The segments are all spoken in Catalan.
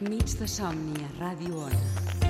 Nits de somni a Ràdio Ona.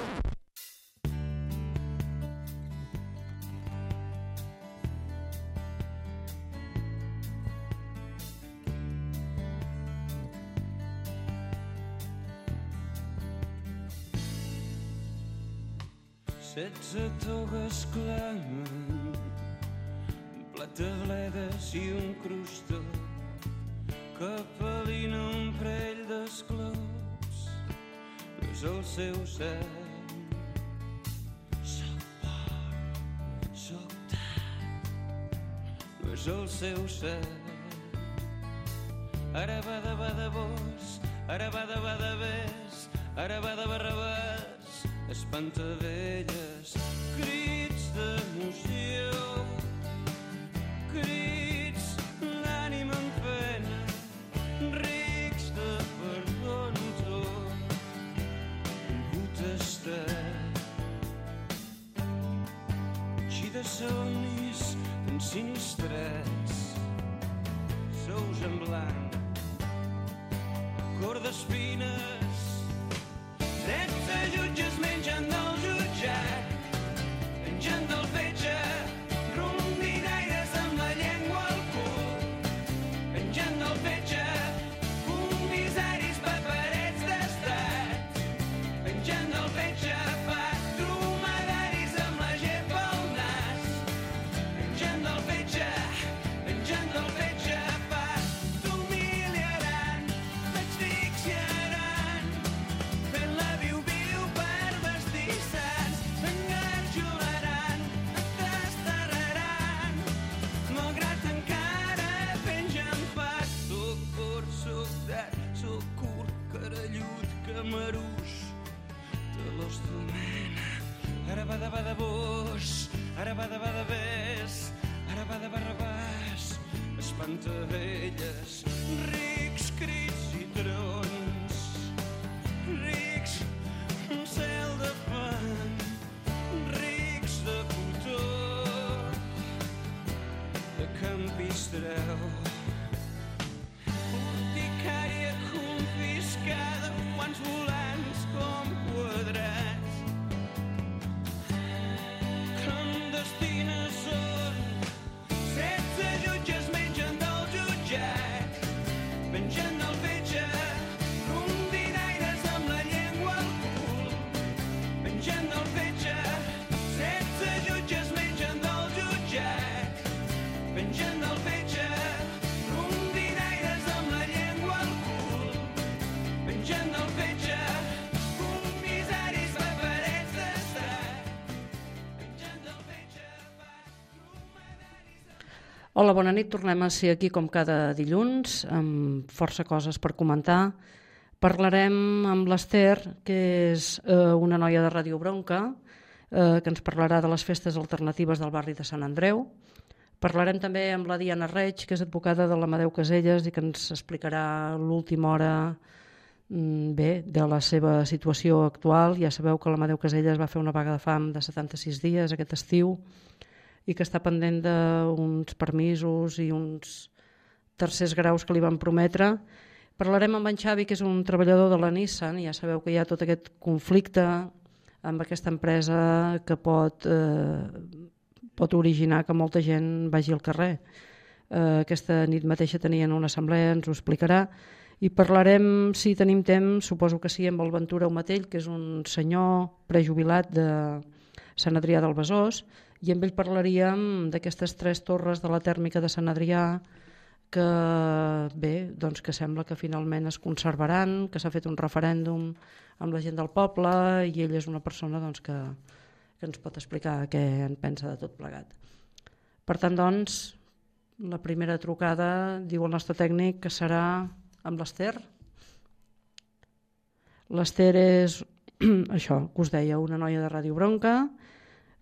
Seu cel. Soc por, soc tant, no és el seu cel. Ara va de va de vos, ara va de va de ves, ara va de barrabàs, espantavelles, crits d'emoció, crits De somnis tan sous en blanc, cor d'espines, Setze jutges mengen Hola, bona nit. Tornem a ser aquí com cada dilluns, amb força coses per comentar. Parlarem amb l'Ester, que és eh, una noia de Ràdio Bronca, eh, que ens parlarà de les festes alternatives del barri de Sant Andreu. Parlarem també amb la Diana Reig, que és advocada de l'Amadeu Caselles i que ens explicarà l'última hora mm, bé, de la seva situació actual. Ja sabeu que l'Amadeu Caselles va fer una vaga de fam de 76 dies aquest estiu i que està pendent d'uns permisos i uns tercers graus que li van prometre. Parlarem amb en Xavi, que és un treballador de la Nissan, i ja sabeu que hi ha tot aquest conflicte amb aquesta empresa que pot, eh, pot originar que molta gent vagi al carrer. Eh, aquesta nit mateixa tenien una assemblea, ens ho explicarà, i parlarem, si tenim temps, suposo que sí, amb el Ventura Omatell, que és un senyor prejubilat de Sant Adrià del Besòs, i amb ell parlaríem d'aquestes tres torres de la tèrmica de Sant Adrià que bé, doncs que sembla que finalment es conservaran, que s'ha fet un referèndum amb la gent del poble i ell és una persona doncs, que, que ens pot explicar què en pensa de tot plegat. Per tant, doncs, la primera trucada, diu el nostre tècnic, que serà amb l'Ester. L'Ester és això que us deia, una noia de Ràdio Bronca,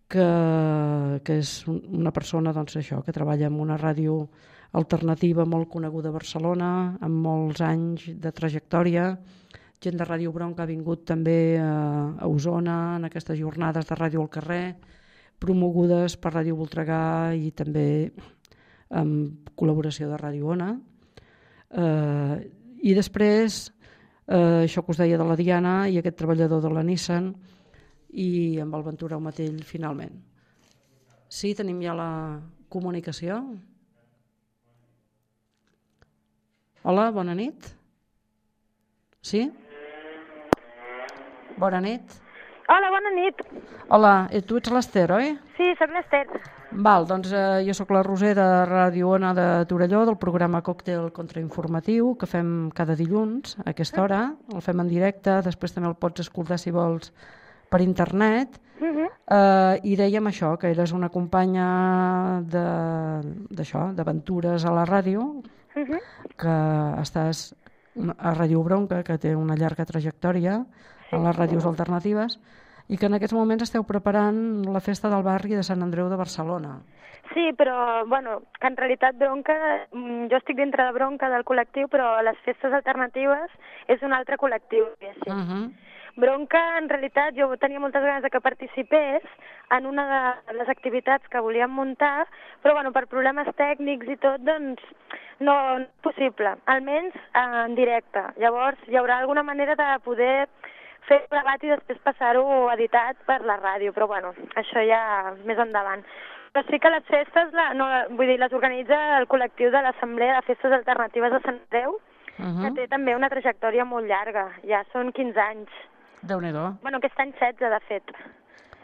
que, que és un- una persona doncs, això que treballa en una ràdio alternativa molt coneguda a Barcelona, amb molts anys de trajectòria. Gent de Ràdio Bronca ha vingut també a Osona en aquestes jornades de ràdio al carrer, promogudes per Ràdio Voltregà i també amb col·laboració de Ràdio Ona. Eh, I després, eh, això que us deia de la Diana i aquest treballador de la Nissan i amb el Ventura Matell finalment. Sí, tenim ja la comunicació. Hola, bona nit. Sí? Bona nit. Hola, bona nit. Hola, eh, tu ets l'Ester, oi? Sí, sóc l'Ester. Val, doncs eh, jo sóc la Roser de Ràdio Ona de Torelló, del programa Còctel Contrainformatiu, que fem cada dilluns a aquesta hora. El fem en directe, després també el pots escoltar si vols per internet. Uh -huh. Eh, I dèiem això, que eres una companya de- d'això, d'aventures a la ràdio, Uh -huh. que estàs a Ràdio Bronca, que té una llarga trajectòria en les ràdios alternatives, i que en aquests moments esteu preparant la festa del barri de Sant Andreu de Barcelona. Sí, però, bueno, que en realitat Bronca, mm, jo estic dintre de Bronca del col·lectiu, però les festes alternatives és un altre col·lectiu, diguéssim. Uh -huh. Bronca, en realitat, jo tenia moltes ganes de que participés en una de les activitats que volíem muntar, però bueno, per problemes tècnics i tot, doncs no no és possible, almenys en directe. Llavors, hi haurà alguna manera de poder fer plegat i després passar-ho editat per la ràdio, però bueno, això ja més endavant. Però sí que les festes, la, no, vull dir, les organitza el col·lectiu de l'Assemblea de Festes Alternatives de Sant Andreu, Uh que -huh. té també una trajectòria molt llarga, ja són 15 anys. Déu-n'hi-do. Bueno, aquest any 16, de fet.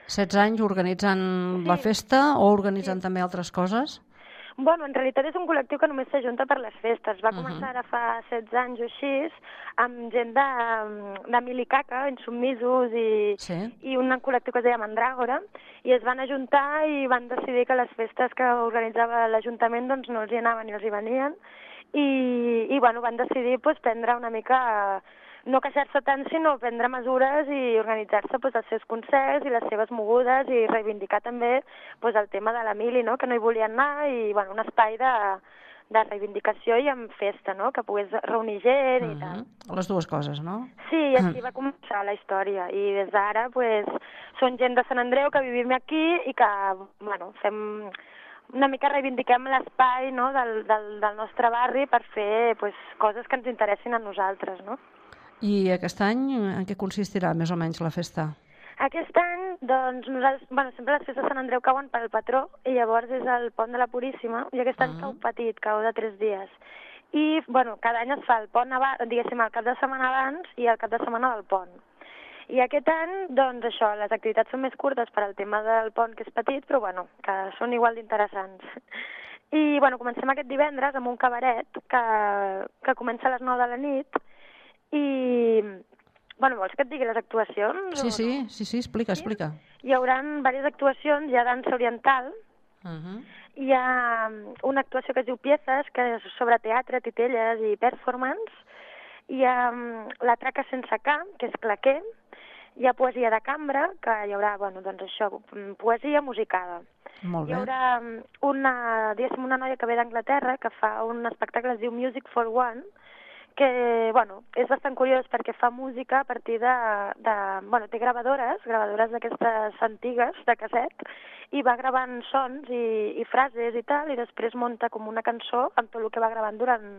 16 anys organitzant la festa o organitzant també altres coses? Bueno, en realitat és un col·lectiu que només s'ajunta per les festes. Va començar ara fa 16 anys o així, amb gent de, de Milicaca, insubmisos i, Sí. i un col·lectiu que es deia Mandràgora, i es van ajuntar i van decidir que les festes que organitzava l'Ajuntament doncs, no els hi anaven ni els hi venien, i, i bueno, van decidir pues, prendre una mica no queixar-se tant, sinó prendre mesures i organitzar-se pues, els seus concerts i les seves mogudes i reivindicar també pues, el tema de la mili, no? que no hi volien anar, i bueno, un espai de, de reivindicació i amb festa, no? que pogués reunir gent i tal. Mhm. Les dues coses, no? Sí, i així va començar la història. I des d'ara, pues, són gent de Sant Andreu que vivim aquí i que, bueno, fem una mica reivindiquem l'espai no, del, del, del nostre barri per fer pues, coses que ens interessin a nosaltres, no? I aquest any en què consistirà més o menys la festa? Aquest any, doncs, nosaltres, bueno, sempre les festes de Sant Andreu cauen pel patró i llavors és el pont de la Puríssima i aquest any Ah. cau petit, cau de tres dies. I, bueno, cada any es fa el pont, abans, diguéssim, el cap de setmana abans i el cap de setmana del pont. I aquest any, doncs això, les activitats són més curtes per al tema del pont, que és petit, però bueno, que són igual d'interessants. I, bueno, comencem aquest divendres amb un cabaret que, que comença a les 9 de la nit i, bueno, vols que et digui les actuacions? Sí, sí, no? sí, sí, explica, explica. Hi haurà diverses actuacions, hi ha dansa oriental, Uh -huh. hi ha mm, una actuació que es diu Pieces, que és sobre teatre, titelles i performance, hi ha mm, la traca sense camp, que és claquer, hi ha poesia de cambra, que hi haurà, bueno, doncs això, mm, poesia musicada. Molt Hi bé. haurà mm, una, diguéssim, una noia que ve d'Anglaterra que fa un espectacle que es diu Music for One, que, bueno, és bastant curiós perquè fa música a partir de, de bueno, té gravadores, gravadores d'aquestes antigues, de casset, i va gravant sons i, i frases i tal, i després munta com una cançó amb tot el que va gravant durant,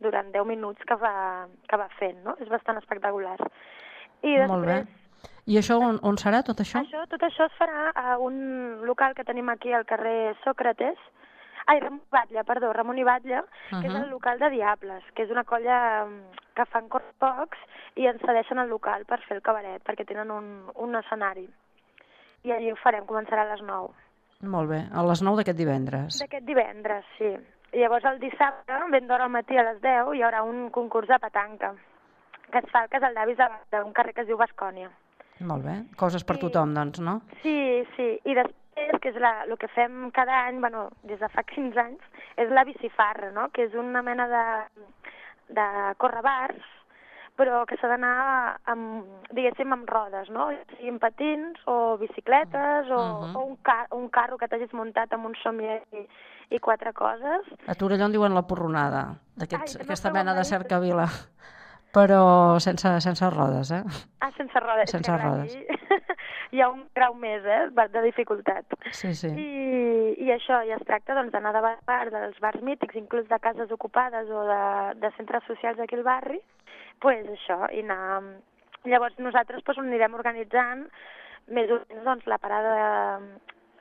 durant 10 minuts que va, que va fent, no? És bastant espectacular. I després, Molt bé. I això on, on serà, tot això? això, tot això es farà a un local que tenim aquí al carrer Sòcrates, ai, Ramon Batlle, perdó, Ramon i Batlle, que és el local de Diables, que és una colla mm, que fan corpocs i ens cedeixen el local per fer el cabaret, perquè tenen un, un escenari. I allí ho farem, començarà a les 9. Molt bé, a les 9 d'aquest divendres. D'aquest divendres, sí. I llavors el dissabte, ben d'hora al matí a les 10, hi haurà un concurs de petanca que es fa al casal d'avis d'un carrer que es diu Bascònia. Molt bé, coses per Sí. tothom, doncs, no? Sí, sí. I després, que és la, el que fem cada any, bueno, des de fa 15 anys, és la bicifarra, no? que és una mena de, de correbars, però que s'ha d'anar amb, diguéssim, amb rodes, no? Siguin patins o bicicletes o, Mhm. o un, car un carro que t'hagis muntat amb un somier i, i quatre coses. A Torelló en diuen la porronada, no aquesta mena de cercavila, però sense, sense rodes, eh? Ah, sense rodes. Sense És rodes. aquí Hi ha un grau més, eh, de dificultat. Sí, sí. I, I això, i es tracta doncs, d'anar de bar dels bars mítics, inclús de cases ocupades o de, de centres socials aquí al barri, pues això, i anar... Llavors nosaltres pues, ho anirem organitzant més o menys doncs, la parada,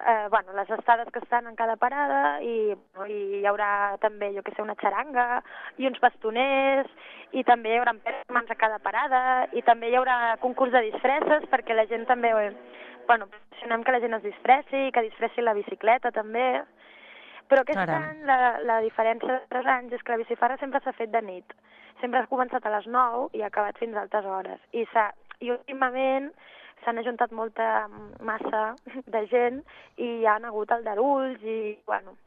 eh, bueno, les estades que estan en cada parada i, i hi haurà també, jo que sé, una xaranga i uns bastoners i també hi haurà mans a cada parada i també hi haurà concurs de disfresses perquè la gent també, bueno, promocionem que la gent es disfressi, que disfressi la bicicleta també, però aquest Caram. any la, la diferència de tres anys és que la bicifarra sempre s'ha fet de nit. Sempre ha començat a les 9 i ha acabat fins a altes hores. I, i últimament s'han ajuntat molta massa de gent i hi ha hagut aldarulls i, bueno,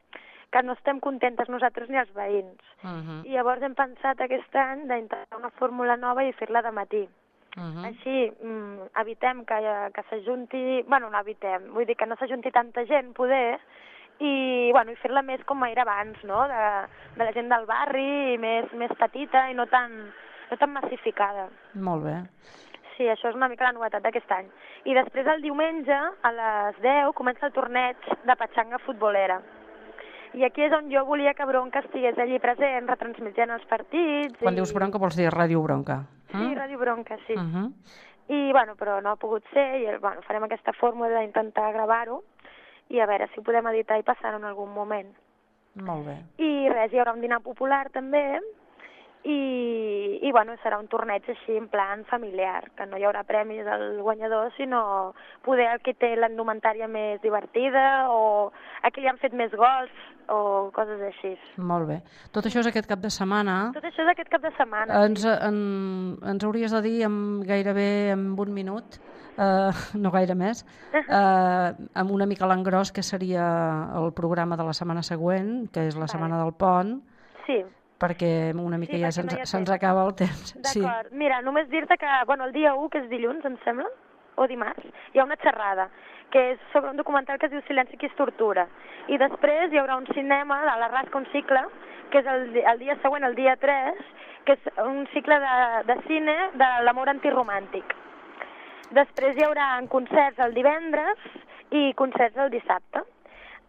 que no estem contentes nosaltres ni els veïns. Uh -huh. I llavors hem pensat aquest any d'intentar una fórmula nova i fer-la de matí. Uh -huh. Així mm, evitem que, que s'ajunti... Bueno, no evitem, vull dir que no s'ajunti tanta gent, poder, i, bueno, i fer-la més com era abans, no?, de, de la gent del barri, i més, més petita i no tan, no tan massificada. Molt bé. Sí, això és una mica la novetat d'aquest any. I després el diumenge, a les 10, comença el torneig de petxanga futbolera. I aquí és on jo volia que Bronca estigués allí present, retransmitint els partits. Quan i... dius bronca vols dir ràdio bronca. Sí, Ràdio Bronca, sí. Uh -huh. I, bueno, però no ha pogut ser, i bueno, farem aquesta fórmula d'intentar gravar-ho, i a veure si ho podem editar i passar en algun moment. Molt bé. I res, hi haurà un dinar popular també, i, i bueno, serà un torneig així en plan familiar, que no hi haurà premis al guanyador, sinó poder el que té l'indumentària més divertida, o a qui li han fet més gols, o coses així. Molt bé. Tot això és aquest cap de setmana. Tot això és aquest cap de setmana. Ens, en, ens hauries de dir amb gairebé en un minut, eh, no gaire més, eh, amb una mica l'engròs que seria el programa de la setmana següent, que és la setmana del pont, Sí, perquè una mica Sí, ja se'ns no temps. acaba el temps. Sí. D'acord. Mira, només dir-te que, bueno, el dia 1, que és dilluns, em sembla, o dimarts, hi ha una xerrada, que és sobre un documental que es diu Silenci qui es tortura. I després hi haurà un cinema de la Rasca, un cicle, que és el, el dia següent, el dia 3, que és un cicle de, de cine de l'amor antiromàntic. Després hi haurà concerts el divendres i concerts el dissabte.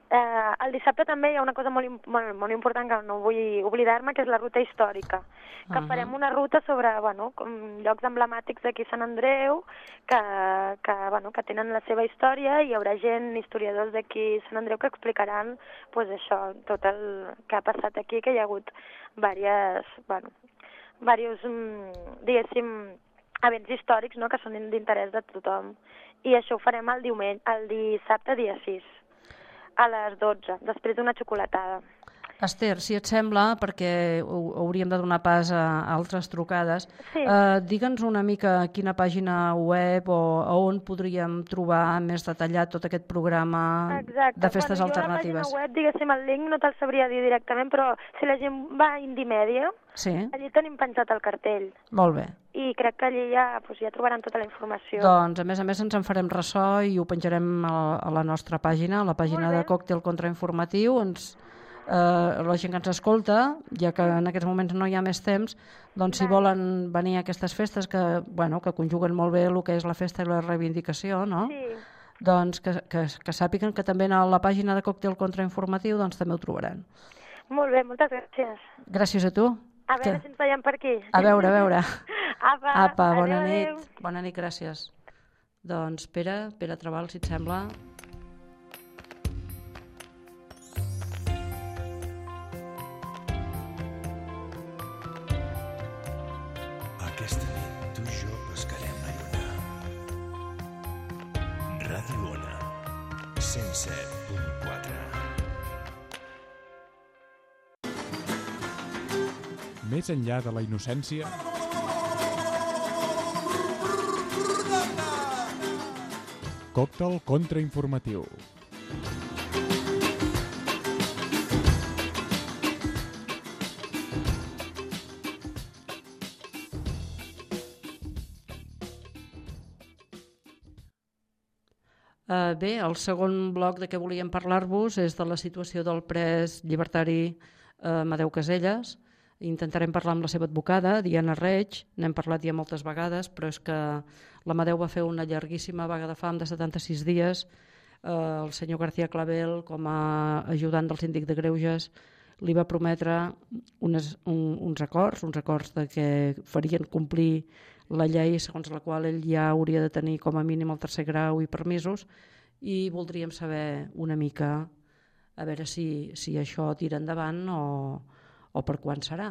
Eh, el dissabte també hi ha una cosa molt, molt, molt important que no vull oblidar-me, que és la ruta històrica. Que Ahà. farem una ruta sobre bueno, com llocs emblemàtics d'aquí Sant Andreu, que, que, bueno, que tenen la seva història i hi haurà gent, historiadors d'aquí Sant Andreu, que explicaran pues, això, tot el que ha passat aquí, que hi ha hagut diverses, bueno, diversos, mm, diguéssim, events històrics no?, que són d'interès de tothom. I això ho farem el diumenge, el dissabte dia 6 a les 12, després d'una xocolatada. Esther, si et sembla, perquè ho- hauríem de donar pas a altres trucades, Sí. eh, digue'ns una mica quina pàgina web o a on podríem trobar més detallat tot aquest programa Exacte. de festes bueno, alternatives. A la pàgina web, diguéssim, el link no te'l sabria dir directament, però si la gent va a Indimèdia, Sí? allí tenim penjat el cartell. Molt bé. I crec que allí ja, doncs, ja trobaran tota la informació. Doncs, a més a més, ens en farem ressò i ho penjarem a, a la nostra pàgina, a la pàgina de Còctel Contrainformatiu. Ens, eh, la gent que ens escolta, ja que en aquests moments no hi ha més temps, doncs si volen venir a aquestes festes que, bueno, que conjuguen molt bé el que és la festa i la reivindicació, no? Sí. doncs que, que, que sàpiguen que també a la pàgina de Còctel Contrainformatiu doncs també ho trobaran. Molt bé, moltes gràcies. Gràcies a tu. A veure Que- si ens veiem per aquí. A veure, a veure. Apa, Apa, bona adéu, nit. adéu. Bona nit, gràcies. Doncs Pere, Pere Trabal, si et sembla. 107.4 Més enllà de la innocència, còctel contrainformatiu. Bé, el segon bloc de què volíem parlar-vos és de la situació del pres llibertari uh, Amadeu Caselles. Intentarem parlar amb la seva advocada, Diana Reig, n'hem parlat ja moltes vegades, però és que l'Amadeu va fer una llarguíssima vaga de fam de 76 dies. Uh, el senyor García Clavel, com a ajudant del síndic de Greuges, li va prometre unes, un, uns acords, uns acords de que farien complir la llei segons la qual ell ja hauria de tenir com a mínim el tercer grau i permisos i voldríem saber una mica a veure si, si això tira endavant o, o per quan serà.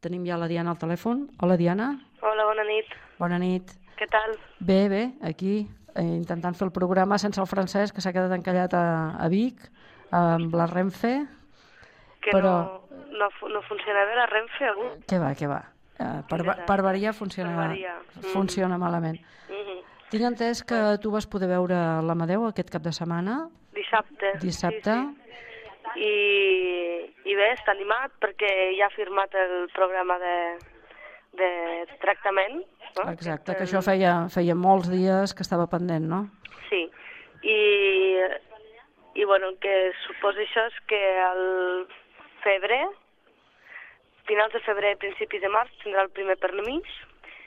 Tenim ja la Diana al telèfon. Hola, Diana. Hola, bona nit. Bona nit. Què tal? Bé, bé, aquí eh, intentant fer el programa sense el francès que s'ha quedat encallat a, a Vic amb la Renfe. Que Però- no, no, no funciona bé la Renfe, algú? Què va, què va. Eh, per, per variar funciona, Per variar. Funciona malament. Mhm. Tinc entès que tu vas poder veure l'Amadeu aquest cap de setmana. Dissabte. Dissabte. Sí, sí. I, I bé, està animat perquè ja ha firmat el programa de, de tractament. No? Exacte, que això feia, feia molts dies que estava pendent, no? Sí. I, i bueno, que suposa això és que al febrer, finals de febrer, principis de març, tindrà el primer permís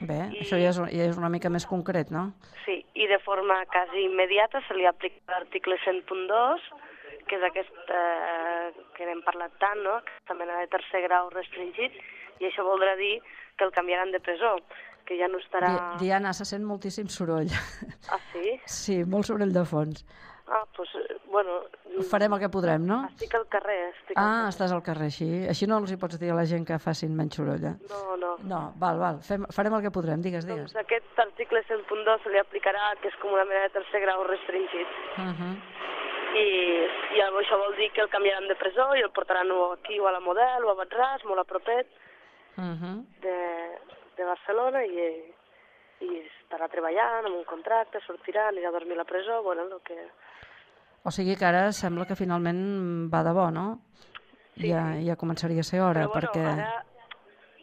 Bé, I- això ja és, ja és una mica més concret, no? Sí, i de forma quasi immediata se li aplica l'article 100.2, que és aquest eh, que n'hem parlat tant, no? aquesta mena de tercer grau restringit, i això voldrà dir que el canviaran de presó, que ja no estarà... Di Diana, se sent moltíssim soroll. Ah, sí? Sí, molt soroll de fons. Ah, doncs, eh, bueno... Farem el que podrem, no? Estic al carrer, estic al Ah, estàs al carrer, així. Així no els hi pots dir a la gent que facin menys soroll, eh? No, no. No, val, val, Fem, farem el que podrem, digues, digues. Doncs aquest article 100.2 se li aplicarà, que és com una mena de tercer grau restringit. Uh -huh. I, i això vol dir que el canviaran de presó i el portaran o aquí o a la Model o a Batràs, molt a propet Uh -huh. de, de Barcelona i, i estarà treballant amb un contracte, sortirà, anirà a dormir a la presó, bueno, el que... O sigui que ara sembla que finalment va de bo, no? Ja, ja començaria a ser hora, Però bueno, perquè... ara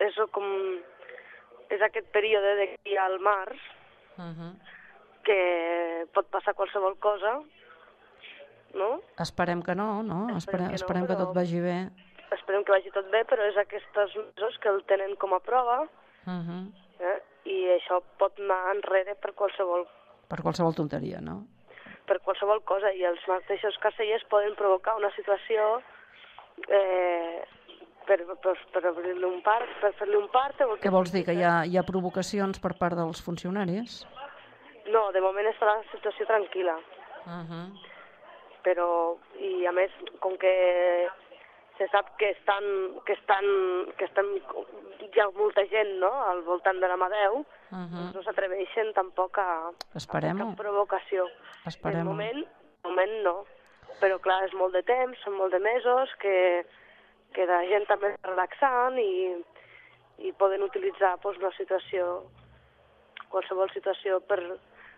és com... És aquest període d'aquí al març Uh -huh. que pot passar qualsevol cosa, no? Esperem que no, no? Esperem, que no, esperem que tot vagi bé. Esperem que vagi tot bé, però és aquests mesos que el tenen com a prova Uh -huh. eh? i això pot anar enrere per qualsevol Per qualsevol tonteria, no? Per qualsevol cosa i els mateixos carcellers poden provocar una situació eh, per, per, per obrir-li un part, per fer-li un part o Què vols dir, que hi ha, hi ha provocacions per part dels funcionaris? No, de moment està la situació tranquil·la, Uh -huh. però i a més com que se sap que estan, que estan, que estan hi ha molta gent no, al voltant de l'Amadeu, Uh -huh. no s'atreveixen tampoc a, Esperem-ho. cap provocació. De Esperem-ho. moment, de moment no. Però clar, és molt de temps, són molt de mesos, que, que la gent també està relaxant i, i poden utilitzar doncs, una situació, qualsevol situació per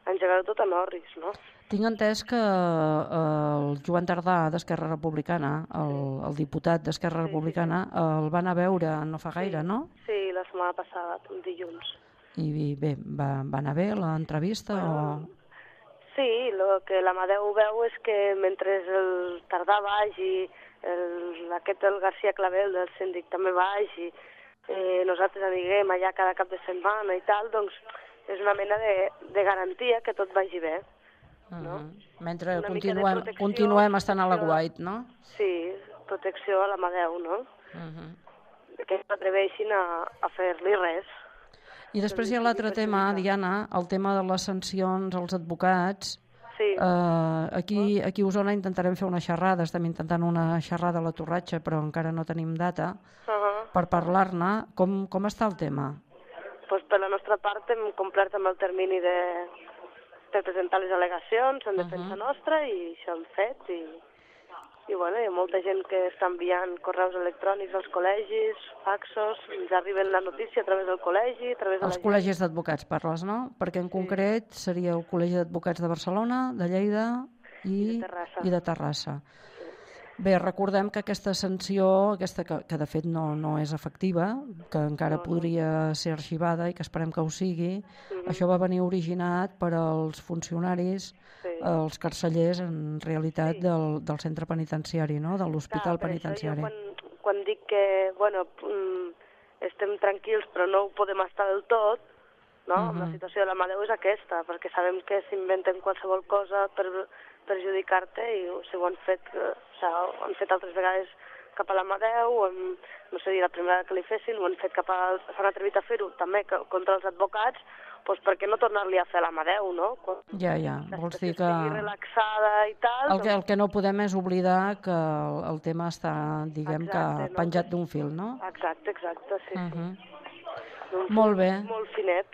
engegar-ho tot en orris, no? Tinc entès que eh, el Joan Tardà d'Esquerra Republicana, el, el diputat d'Esquerra Republicana, el van a veure no fa gaire, no? Sí, la setmana passada, dilluns. I bé, va, va anar bé l'entrevista o... Sí, el que l'Amadeu veu és que mentre el Tardà baix i el, aquest el García Clavel del síndic també baix i eh, nosaltres anirem allà cada cap de setmana i tal, doncs és una mena de, de garantia que tot vagi bé. no? Mentre Una mica de continuem, continuem estant a la guait, no? Sí, protecció a l'Amadeu, no? Uh -huh. Que no s'atreveixin a, a fer-li res. I després hi ha l'altre tema, Diana, el tema de les sancions als advocats. Sí. Uh, aquí, aquí a Osona intentarem fer una xerrada, estem intentant una xerrada a la Torratxa, però encara no tenim data Uh -huh. per parlar-ne. Com, com està el tema? pues per la nostra part hem complert amb el termini de, per presentar les al·legacions en defensa nostra i això hem fet i, i bueno, hi ha molta gent que està enviant correus electrònics als col·legis, faxos, ens arriben la notícia a través del col·legi, a través de Els la col·legis d'advocats parles, no? Perquè en concret seria el Col·legi d'Advocats de Barcelona, de Lleida i, I de Terrassa. i de Terrassa. Bé, recordem que aquesta sanció, aquesta que, que de fet no, no és efectiva, que encara No, no. podria ser arxivada i que esperem que ho sigui, Mhm. això va venir originat per als funcionaris, Sí. els carcellers, en realitat, del, del centre penitenciari, no? de l'hospital penitenciari. Quan, quan dic que, bueno, mm, estem tranquils però no ho podem estar del tot, no? Uh -huh. La situació de l'Amadeu és aquesta, perquè sabem que s'inventen qualsevol cosa per perjudicar-te i si ho han fet, eh, o sigui, ho han fet altres vegades cap a l'Amadeu, o hem, no sé dir la primera que li fessin, ho han fet cap a... s'han atrevit a fer-ho també contra els advocats, doncs per què no tornar-li a fer a l'Amadeu, no? Quan Ja, ja, vols dir que... relaxada i tal, El que, el que no podem és oblidar que el, el tema està, diguem Exacte, que no? penjat d'un fil, no? Exacte, exacte, sí, Uh sí. -huh. D'un Molt bé. Molt finet.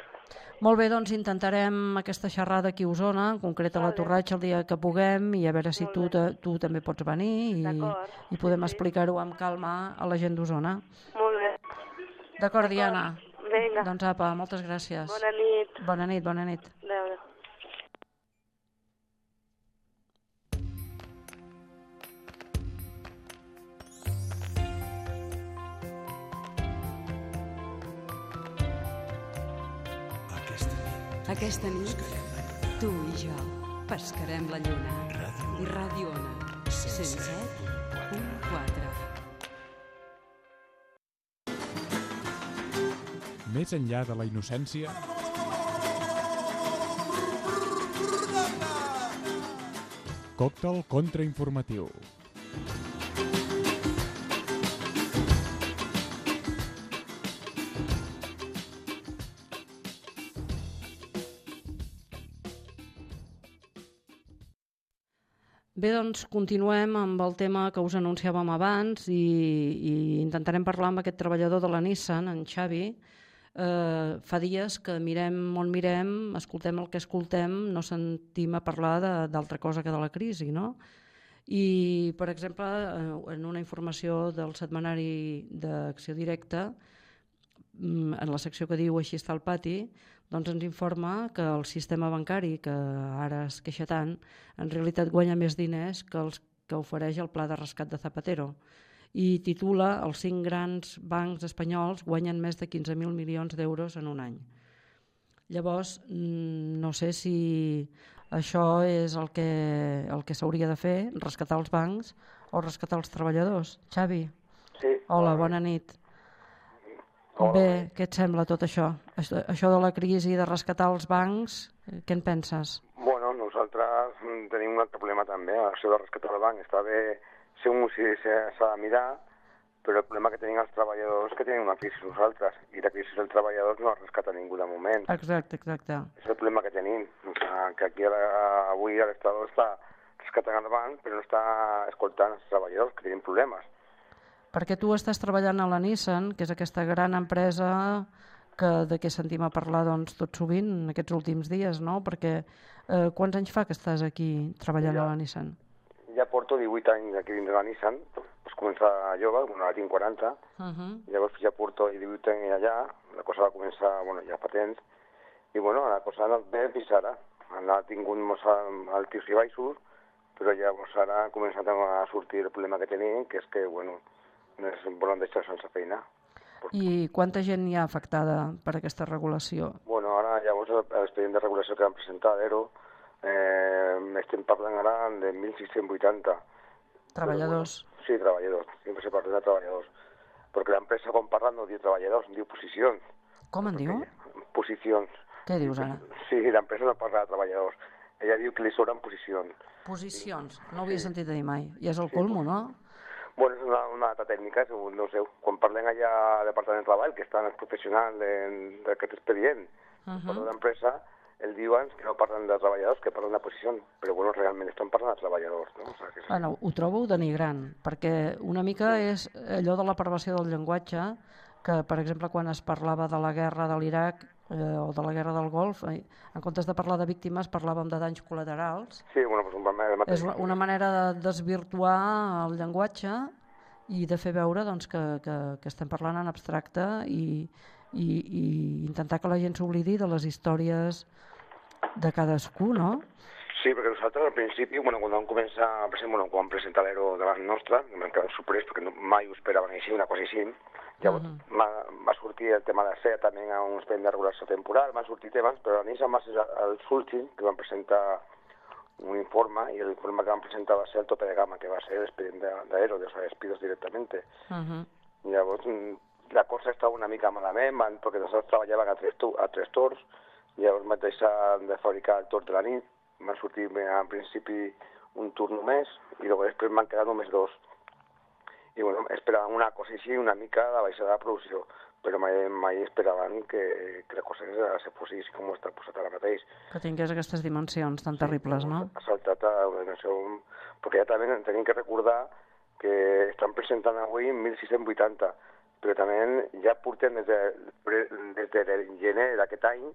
Molt bé, doncs intentarem aquesta xerrada aquí a Osona, en concret a la. Torratxa el dia que puguem, i a veure si tu, tu també pots venir i, i podem sí. explicar-ho amb calma a la gent d'Osona. Molt bé. D'acord, Diana? Vinga. Doncs apa, moltes gràcies. Bona nit. Bona nit, bona nit. Adéu, Aquesta nit, tu i jo pescarem la lluna. Ràdio Ona, 107.4. Més enllà de la innocència, còctel contrainformatiu. Bé, doncs continuem amb el tema que us anunciàvem abans i, i intentarem parlar amb aquest treballador de la Nissan, en Xavi. Eh, fa dies que mirem on mirem, escoltem el que escoltem, no sentim a parlar d'altra cosa que de la crisi, no? I, per exemple, eh, en una informació del setmanari d'Acció Directa, mm, en la secció que diu Així està el pati, doncs ens informa que el sistema bancari, que ara es queixa tant, en realitat guanya més diners que els que ofereix el pla de rescat de Zapatero i titula els cinc grans bancs espanyols guanyen més de 15.000 milions d'euros en un any. Llavors, mm, no sé si això és el que, el que s'hauria de fer, rescatar els bancs o rescatar els treballadors. Xavi, Sí. hola, bona nit. Bé, què et sembla tot això? Això, això de la crisi, de rescatar els bancs, eh, què en penses? Bueno, nosaltres tenim un altre problema també, això de rescatar el banc. Està bé, segur si s'ha de mirar, però el problema que tenim els treballadors és que tenim una crisi nosaltres, i la crisi dels treballadors no la rescata ningú de moment. Exacte, exacte. És el problema que tenim. Que aquí ara, avui l'Estado està rescatant el banc, però no està escoltant els treballadors, que tenim problemes. Perquè tu estàs treballant a la Nissan, que és aquesta gran empresa que, de què sentim a parlar doncs, tot sovint en aquests últims dies, no? Perquè eh, quants anys fa que estàs aquí treballant Ja. a la Nissan? Ja porto 18 anys aquí dins de la Nissan, vaig començar jove, bueno, ara tinc 40, Uh -huh. Llavors ja porto 18 anys allà, la cosa va començar, bueno, ja fa temps, i bueno, la cosa ha anat bé fins ara. Ha tingut molts al- altis i baixos, però llavors ara ha començat a sortir el problema que tenim, que és que, bueno, no és volen deixar sense feina. I quanta gent hi ha afectada per aquesta regulació? Bueno, ara llavors l'expedient de regulació que vam presentar d'ERO, eh, estem parlant ara de 1.680. Treballadors. Sí, treballadors, sempre se parla de treballadors. Perquè l'empresa quan parla no diu treballadors, diu posicions. Com en diu? Posicions. Què dius ara? Sí, l'empresa no parla de treballadors. Ella diu que li sobren posicions. Posicions. No ho havia sentit a dir mai. I és el colmo, no? Bueno, és una, una data tècnica, no sé, quan parlem allà al Departament de Treball, que estan els professionals de- d'aquest expedient, uh. -huh. per l'empresa, el diuen que no parlen de treballadors, que parlen de posicions, però bueno, realment estan parlant de treballadors, no? O sigui, que. Bueno, ho trobo denigrant, perquè una mica és allò de la perversió del llenguatge, que, per exemple, quan es parlava de la guerra de l'Iraq, eh, o de la Guerra del Golf, eh, en comptes de parlar de víctimes parlàvem de danys col·laterals. Sí, bueno, doncs un mateix. És una- una manera de desvirtuar el llenguatge i de fer veure doncs, que, que, que estem parlant en abstracte i, i, i intentar que la gent s'oblidi de les històries de cadascú, no? Sí, perquè nosaltres al principi, bueno, quan vam començar, per exemple, bueno, quan vam presentar l'Aero davant nostra, vam quedar sorprès perquè no, mai ho esperaven així, una cosa així. Llavors uh -huh. va, va sortir el tema de ser també a un expedient de regulació temporal, van sortir temes, però a Nissan va ser els últims que van presentar un informe i l'informe que van presentar va ser el tope de gamma, que va ser l'expedient d'aero, de, de los despidos directamente. Uh -huh. Llavors, mm, la cosa estava una mica malament, van, perquè nosaltres treballàvem a tres, a tres torns, llavors van deixar de fabricar el torn de la nit, van sortir en principi un turn només, i després van quedar només dos. I bueno, esperaven una cosa així, una mica de baixada de producció, però mai, mai esperaven que, que la cosa se així com està posat ara mateix. Que tingués aquestes dimensions tan terribles, no? ha saltat a una dimensió... Perquè ja també tenim que recordar que estan presentant avui 1.680, però també ja portem des de, des de gener d'aquest any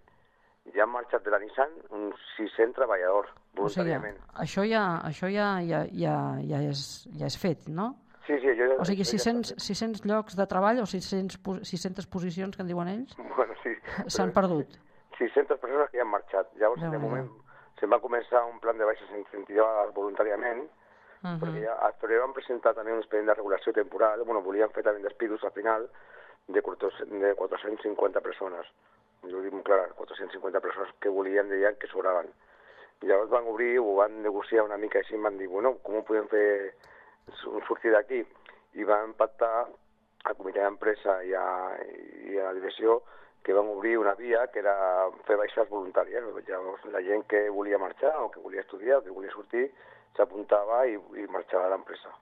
ja han marxat de la Nissan uns 600 treballadors, O sigui, voluntàriament. això ja, això ja, ja, ja, ja, és, ja és fet, no? Sí, sí, jo... O sigui, això ja 600, 600 llocs de treball o 600, po- 600 posicions, que en diuen ells, Bueno, sí. s'han perdut. 600 persones que ja han marxat. Llavors, de Déu-n'hi-do. moment, se'n va començar un plan de baixes incentivades voluntàriament, Uh perquè -huh. ja, a Torelló van presentar també un expedient de regulació temporal, bueno, volien fer també despidos al final de 400 de 450 persones. Jo ho dic molt clar, 450 persones que volien, deien que sobraven. I llavors van obrir, ho van negociar una mica així, i van dir, bueno, com ho podem fer sortir d'aquí? I van pactar al comitè d'empresa i, a, i a la direcció que van obrir una via que era fer baixes voluntàries. Llavors, la gent que volia marxar o que volia estudiar o que volia sortir s'apuntava i, i marxava de l'empresa.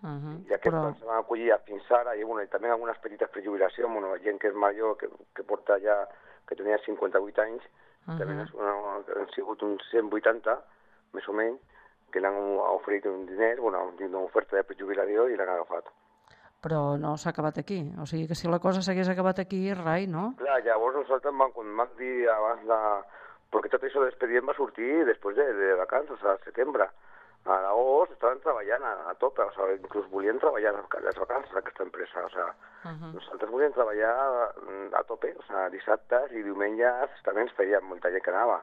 Uh -huh. I aquests Però, se van acollir fins ara i, bueno, i també algunes petites prejubilacions, bueno, gent que és major, que, que porta ja, que tenia 58 anys, uh -huh. també és una, han sigut uns 180, més o menys, que l'han oferit un diner, bueno, una oferta de prejubilació i l'han agafat. però no s'ha acabat aquí. O sigui que si la cosa s'hagués acabat aquí, rai, no? Clar, llavors nosaltres vam, quan vam dir abans de... Perquè tot això de l'expedient va sortir després de, de vacances, al setembre. A l'agost estaven treballant a, a tope, o sigui, inclús volien treballar a les vacances aquesta empresa, o sigui, Uh -huh. nosaltres volíem treballar mm, a tope, o sigui, dissabtes i diumenges també ens feia molta gent que anava.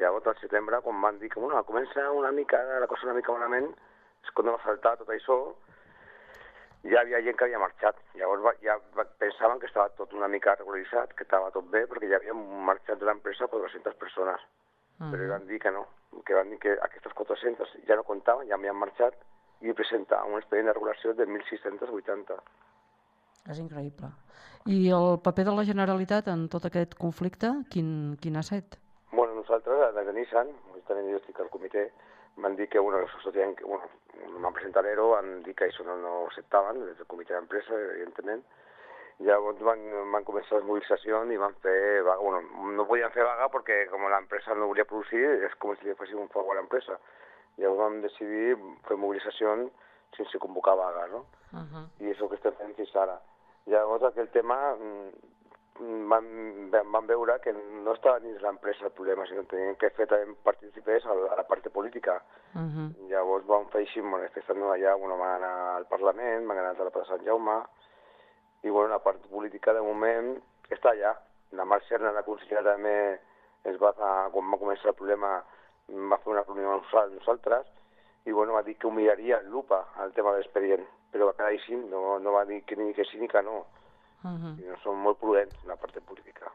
Llavors, al setembre, quan van dir que bueno, comença una mica, la cosa una mica malament, és quan va saltar tot això, ja havia gent que havia marxat. Llavors va, ja va, pensaven que estava tot una mica regularitzat, que estava tot bé, perquè ja havien marxat de l'empresa 400 persones. Uh Però van dir que no, que van dir que aquestes 400 ja no comptaven, ja havien marxat, i presentar un expedient de regulació de 1.680. És increïble. I el paper de la Generalitat en tot aquest conflicte, quin, quin ha set? Nosaltres, des de Nissan, també jo estic al comitè, van dir que, bueno, tenien que, bueno, van presentar l'ERO, van dir que això no, no acceptaven, des del comitè d'empresa, evidentment. Llavors van, van començar les mobilitzacions i van fer vaga. Bueno, no podien fer vaga perquè com l'empresa no volia producir, és com si li fessin un favor a l'empresa. Llavors vam decidir fer mobilitzacions sense convocar vaga, no? Uh -huh. i és el que estem fent fins ara. Llavors aquell tema mm, van, van veure que no estava dins l'empresa el problema, sinó que tenien que fer també participés a la, a la part política. Uh -huh. Llavors van fer així, manifestant allà, bueno, van anar al Parlament, van anar a la plaça Sant Jaume, i bueno, la part política de moment està allà. La Mar Serna, la consellera, també es va, quan va començar el problema, va fer una reunió amb nosaltres- i bueno, va dir que ho miraria en lupa al tema de l'expedient, però va quedar així, no, no va dir que ni que sí ni que no. Uh -huh. No són molt prudents, la part política.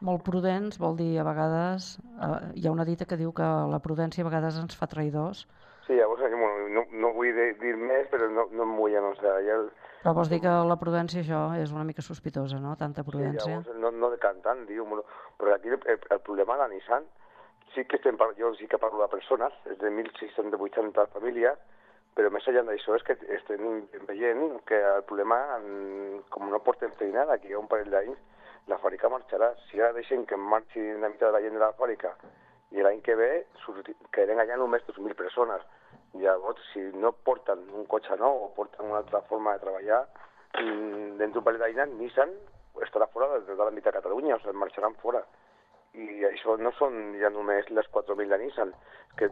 Molt prudents vol dir a vegades... Eh, hi ha una dita que diu que la prudència a vegades ens fa traïdors, Sí, llavors, eh, no, no vull dir, més, però no, no em vull anunciar. Ja però vols dir que la prudència això és una mica sospitosa, no? Tanta sí, prudència. llavors, no, no de cantant, diu, però aquí el, el, problema de la Nissan, sí que estem, jo sí que parlo de persones, és de 1.680 famílies, però més enllà d'això és que estem veient que el problema, com no portem feina, d'aquí a un parell d'anys, la fàbrica marxarà. Si ara deixen que marxi la meitat de la gent de la fàbrica i l'any que ve quedarem allà només 2.000 persones. Llavors, si no porten un cotxe nou o porten una altra forma de treballar, mm, dentro d'un parell d'anys Nissan estarà fora de, de l'àmbit de Catalunya, o sigui, marxaran fora. I això no són ja només les 4.000 de Nissan, que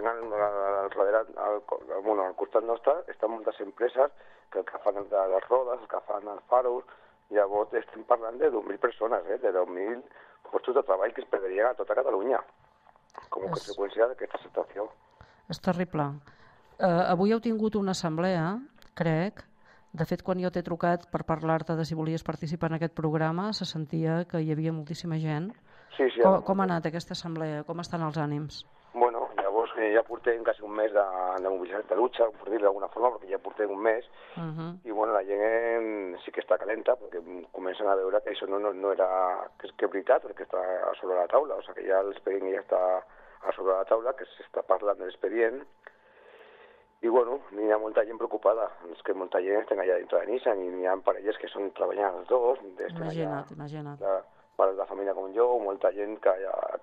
portem al, al, darrere, al, al, bueno, al costat nostre, estan moltes empreses que el que fan de les rodes, el que fan els faros, llavors estem parlant de 2.000 persones, eh, de 2.000 postos de treball que es perdrien a tota Catalunya com a És- conseqüència d'aquesta situació. És terrible. Uh, avui heu tingut una assemblea, crec. De fet, quan jo t'he trucat per parlar-te de si volies participar en aquest programa, se sentia que hi havia moltíssima gent. Sí, sí. Com, com ha anat aquesta assemblea? Com estan els ànims? Llavors eh, ja portem quasi un mes de, de mobilitat de lucha, per dir-ho d'alguna forma, perquè ja portem un mes, Uh -huh. i bueno, la gent sí que està calenta, perquè comencen a veure que això no, no, no era... que és que és veritat, perquè està a sobre la taula, o sigui que ja l'expedient ja està a sobre la taula, que s'està parlant de l'expedient, i bueno, n'hi ha molta gent preocupada, és que molta gent estem allà dintre de Nissan, i n'hi ha parelles que són treballant els dos, estem allà Imagina't, imagina't. de pares de família com jo, molta gent que,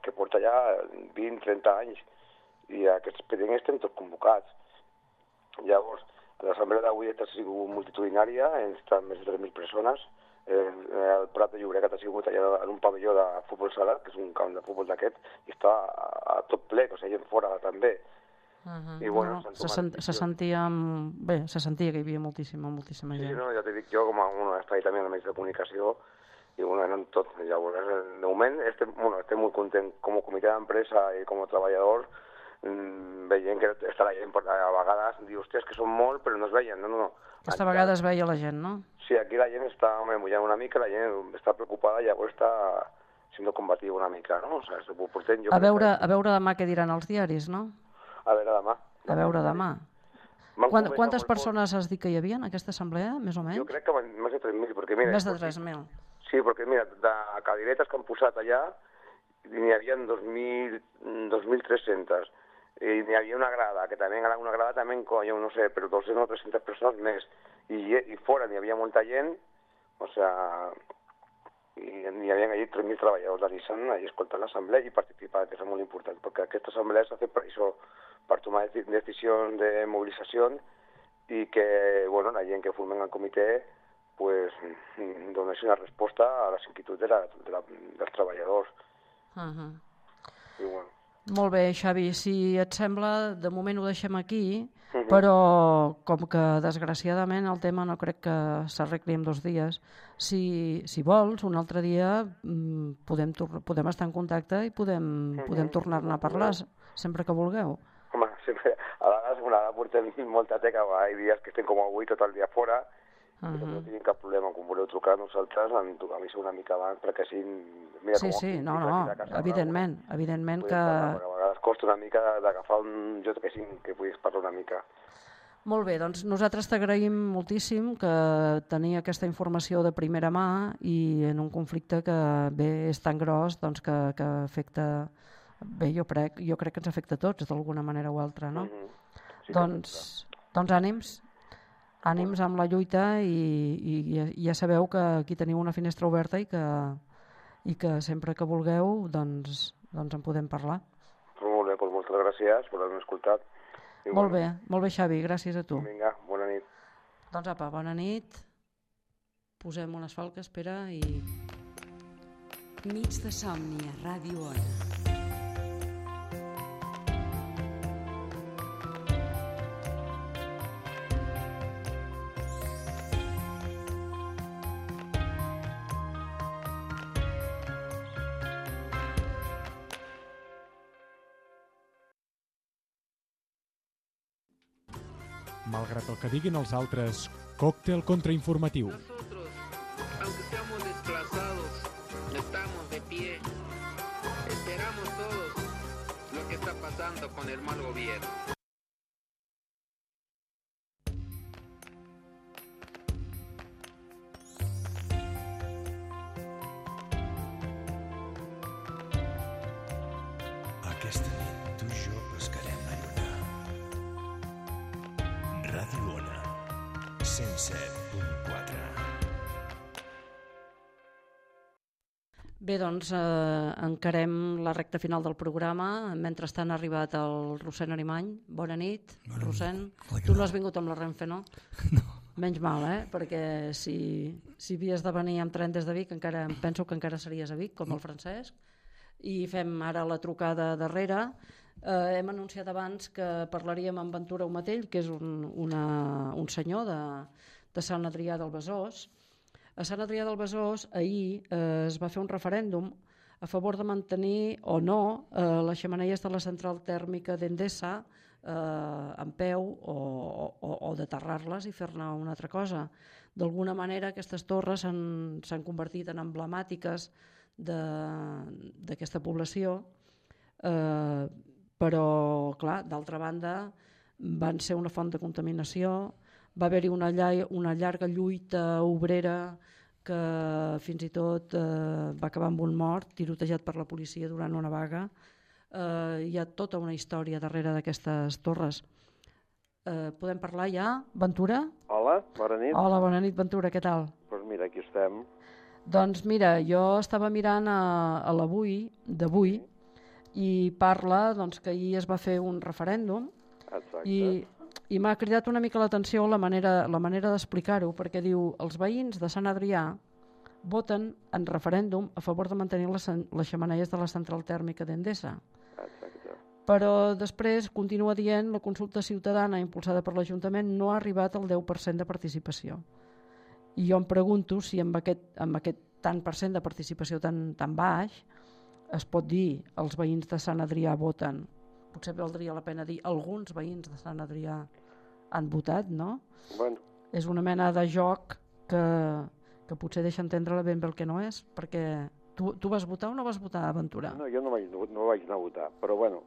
que porta ja 20, 30 anys, i aquest expedient estem tots convocats. Llavors, l'assemblea d'avui ha sigut multitudinària, hem estat més de 3.000 persones, eh, el Prat de Llobregat ha sigut allà en un pavelló de futbol sala, que és un camp de futbol d'aquest, i està a, a tot ple, o sigui, gent fora també. Uh -huh. I bueno, no, se, sent, se sentia... Bé, se sentia que hi havia moltíssima, moltíssima Sí, gent. no, ja t'he dit jo, com a un espai també en els mitjans de comunicació, i bueno, eren tot. Llavors, eh, de moment, estem, bueno, estem molt content com a comitè d'empresa i com a treballadors, veient que està la gent, perquè a vegades diu, hòstia, és que són molt, però no es veien. No, no, no. Aquesta vegada es veia la gent, no? Sí, aquí la gent està mullant una mica, la gent està preocupada, llavors està sent combativa una mica, no? O sigui, ho portem jo... A veure, que- a veure demà què diran els diaris, no? A veure demà. A veure demà. Comentat quantes persones has dit que hi havia en aquesta assemblea, més o poc. Jo menys? crec que més de 3.000, perquè mira... Més de doncs, 3.000. Sí, perquè mira, de cadiretes que han posat allà n'hi havia 2.000 2.300 i n'hi havia una grada, que també era una grada també, coño, no sé, però 200 o 300 persones més. I, i fora n'hi havia molta gent, o sea, i n'hi havia allí 3.000 treballadors de Nissan allà escoltant l'assemblea i participant, que és molt important, perquè aquesta assemblea s'ha fet per això, per tomar deci- decisions de mobilització i que, bueno, la gent que formen el comitè pues, mm, donés una resposta a les inquietuds de la, de la, dels treballadors. Uh -huh. I, bueno, Molt bé, Xavi, si et sembla, de moment ho deixem aquí, Mhm. però com que desgraciadament el tema no crec que s'arregli en dos dies, si, si vols, un altre dia mm, podem, podem estar en contacte i podem, podem tornar-ne a parlar, sempre que vulgueu. home, sempre, a vegades, bueno, ara portem molta teca, hi dies que estem com avui tot el dia fora, Uh no -huh. tenim cap problema, quan voleu trucar a nosaltres, tu- aviseu una mica abans, perquè així... Mira, Sí, com sí, no, no, casa, evidentment, evidentment podem que... parlar, a vegades costa una mica d'agafar un lloc que sí, que puguis parlar una mica. Molt bé, doncs nosaltres t'agraïm moltíssim que tenir aquesta informació de primera mà i en un conflicte que bé és tan gros doncs que, que afecta... Bé, jo crec, jo crec que ens afecta a tots d'alguna manera o altra, no? Mhm. Sí, doncs, doncs ànims, ànims amb la lluita i, i ja, ja sabeu que aquí teniu una finestra oberta i que, i que sempre que vulgueu doncs, doncs en podem parlar. Molt bé, doncs moltes gràcies per haver-me escoltat. I Molt bé, molt bé Xavi, gràcies a tu. Vinga, bona nit. Doncs apa, bona nit. Posem unes falques, espera, i... Nits de somni a Ràdio Ona. Que diguin els altres, còctel contrainformatiu. Doncs eh, encarem la recta final del programa. Mentrestant ha arribat el Rossèn Arimany. Bona nit, Bona nit. Rossèn. Hola, què Tu no has vingut amb la Renfe, no? No, Menys mal, eh? Perquè si, si havies de venir amb tren des de Vic, encara em penso que encara series a Vic, com el Francesc. I fem ara la trucada darrere. Eh, hem anunciat abans que parlaríem amb Ventura Umatell, que és un, una, un senyor de, de Sant Adrià del Besòs. A Sant Adrià del Besòs ahir eh, es va fer un referèndum a favor de mantenir o no eh, les xamaneies de la central tèrmica d'Endesa eh, en peu o, o, o d'aterrar-les i fer-ne una altra cosa. D'alguna manera aquestes torres s'han convertit en emblemàtiques d'aquesta població, eh, però, clar, d'altra banda, van ser una font de contaminació, va haver-hi una, una llarga lluita obrera que fins i tot eh, va acabar amb un mort tirotejat per la policia durant una vaga. Eh, hi ha tota una història darrere d'aquestes torres. Eh, podem parlar ja? Ventura? Hola, bona nit. Hola, bona nit, Ventura, què tal? Doncs pues mira, aquí estem. Doncs mira, jo estava mirant a, a l'avui, d'avui, i parla doncs, que ahir es va fer un referèndum Exacte. i, i m'ha cridat una mica l'atenció la manera, la manera d'explicar-ho, perquè diu els veïns de Sant Adrià voten en referèndum a favor de mantenir les, les xamaneies de la central tèrmica d'Endesa. Però després continua dient la consulta ciutadana impulsada per l'Ajuntament no ha arribat al 10% de participació. I jo em pregunto si amb aquest, amb aquest tant per cent de participació tan, tan baix es pot dir els veïns de Sant Adrià voten. Potser valdria la pena dir alguns veïns de Sant Adrià han votat, no? Bueno. És una mena de joc que, que potser deixa entendre ben bé el que no és, perquè tu, tu vas votar o no vas votar a Aventura? No, jo no vaig, no, no vaig anar a votar, però bueno,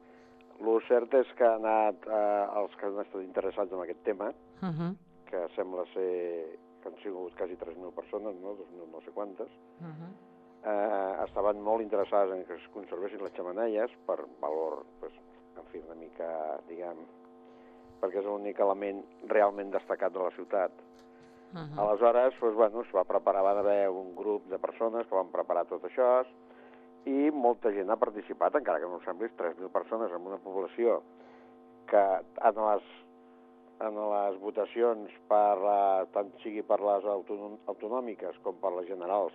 el cert és que han anat eh, els que han estat interessats en aquest tema, uh -huh. que sembla ser que han sigut quasi 3.000 persones, no? 2.000 no sé quantes, uh -huh. eh, estaven molt interessades en que es conservessin les xamaneies per valor, pues, en fi, una mica, diguem, perquè és l'únic element realment destacat de la ciutat. Uh -huh. Aleshores, doncs, bueno, es va preparar, va haver un grup de persones que van preparar tot això i molta gent ha participat, encara que no ho semblis, 3.000 persones en una població que en les en les votacions per tant sigui per les autonòmiques com per les generals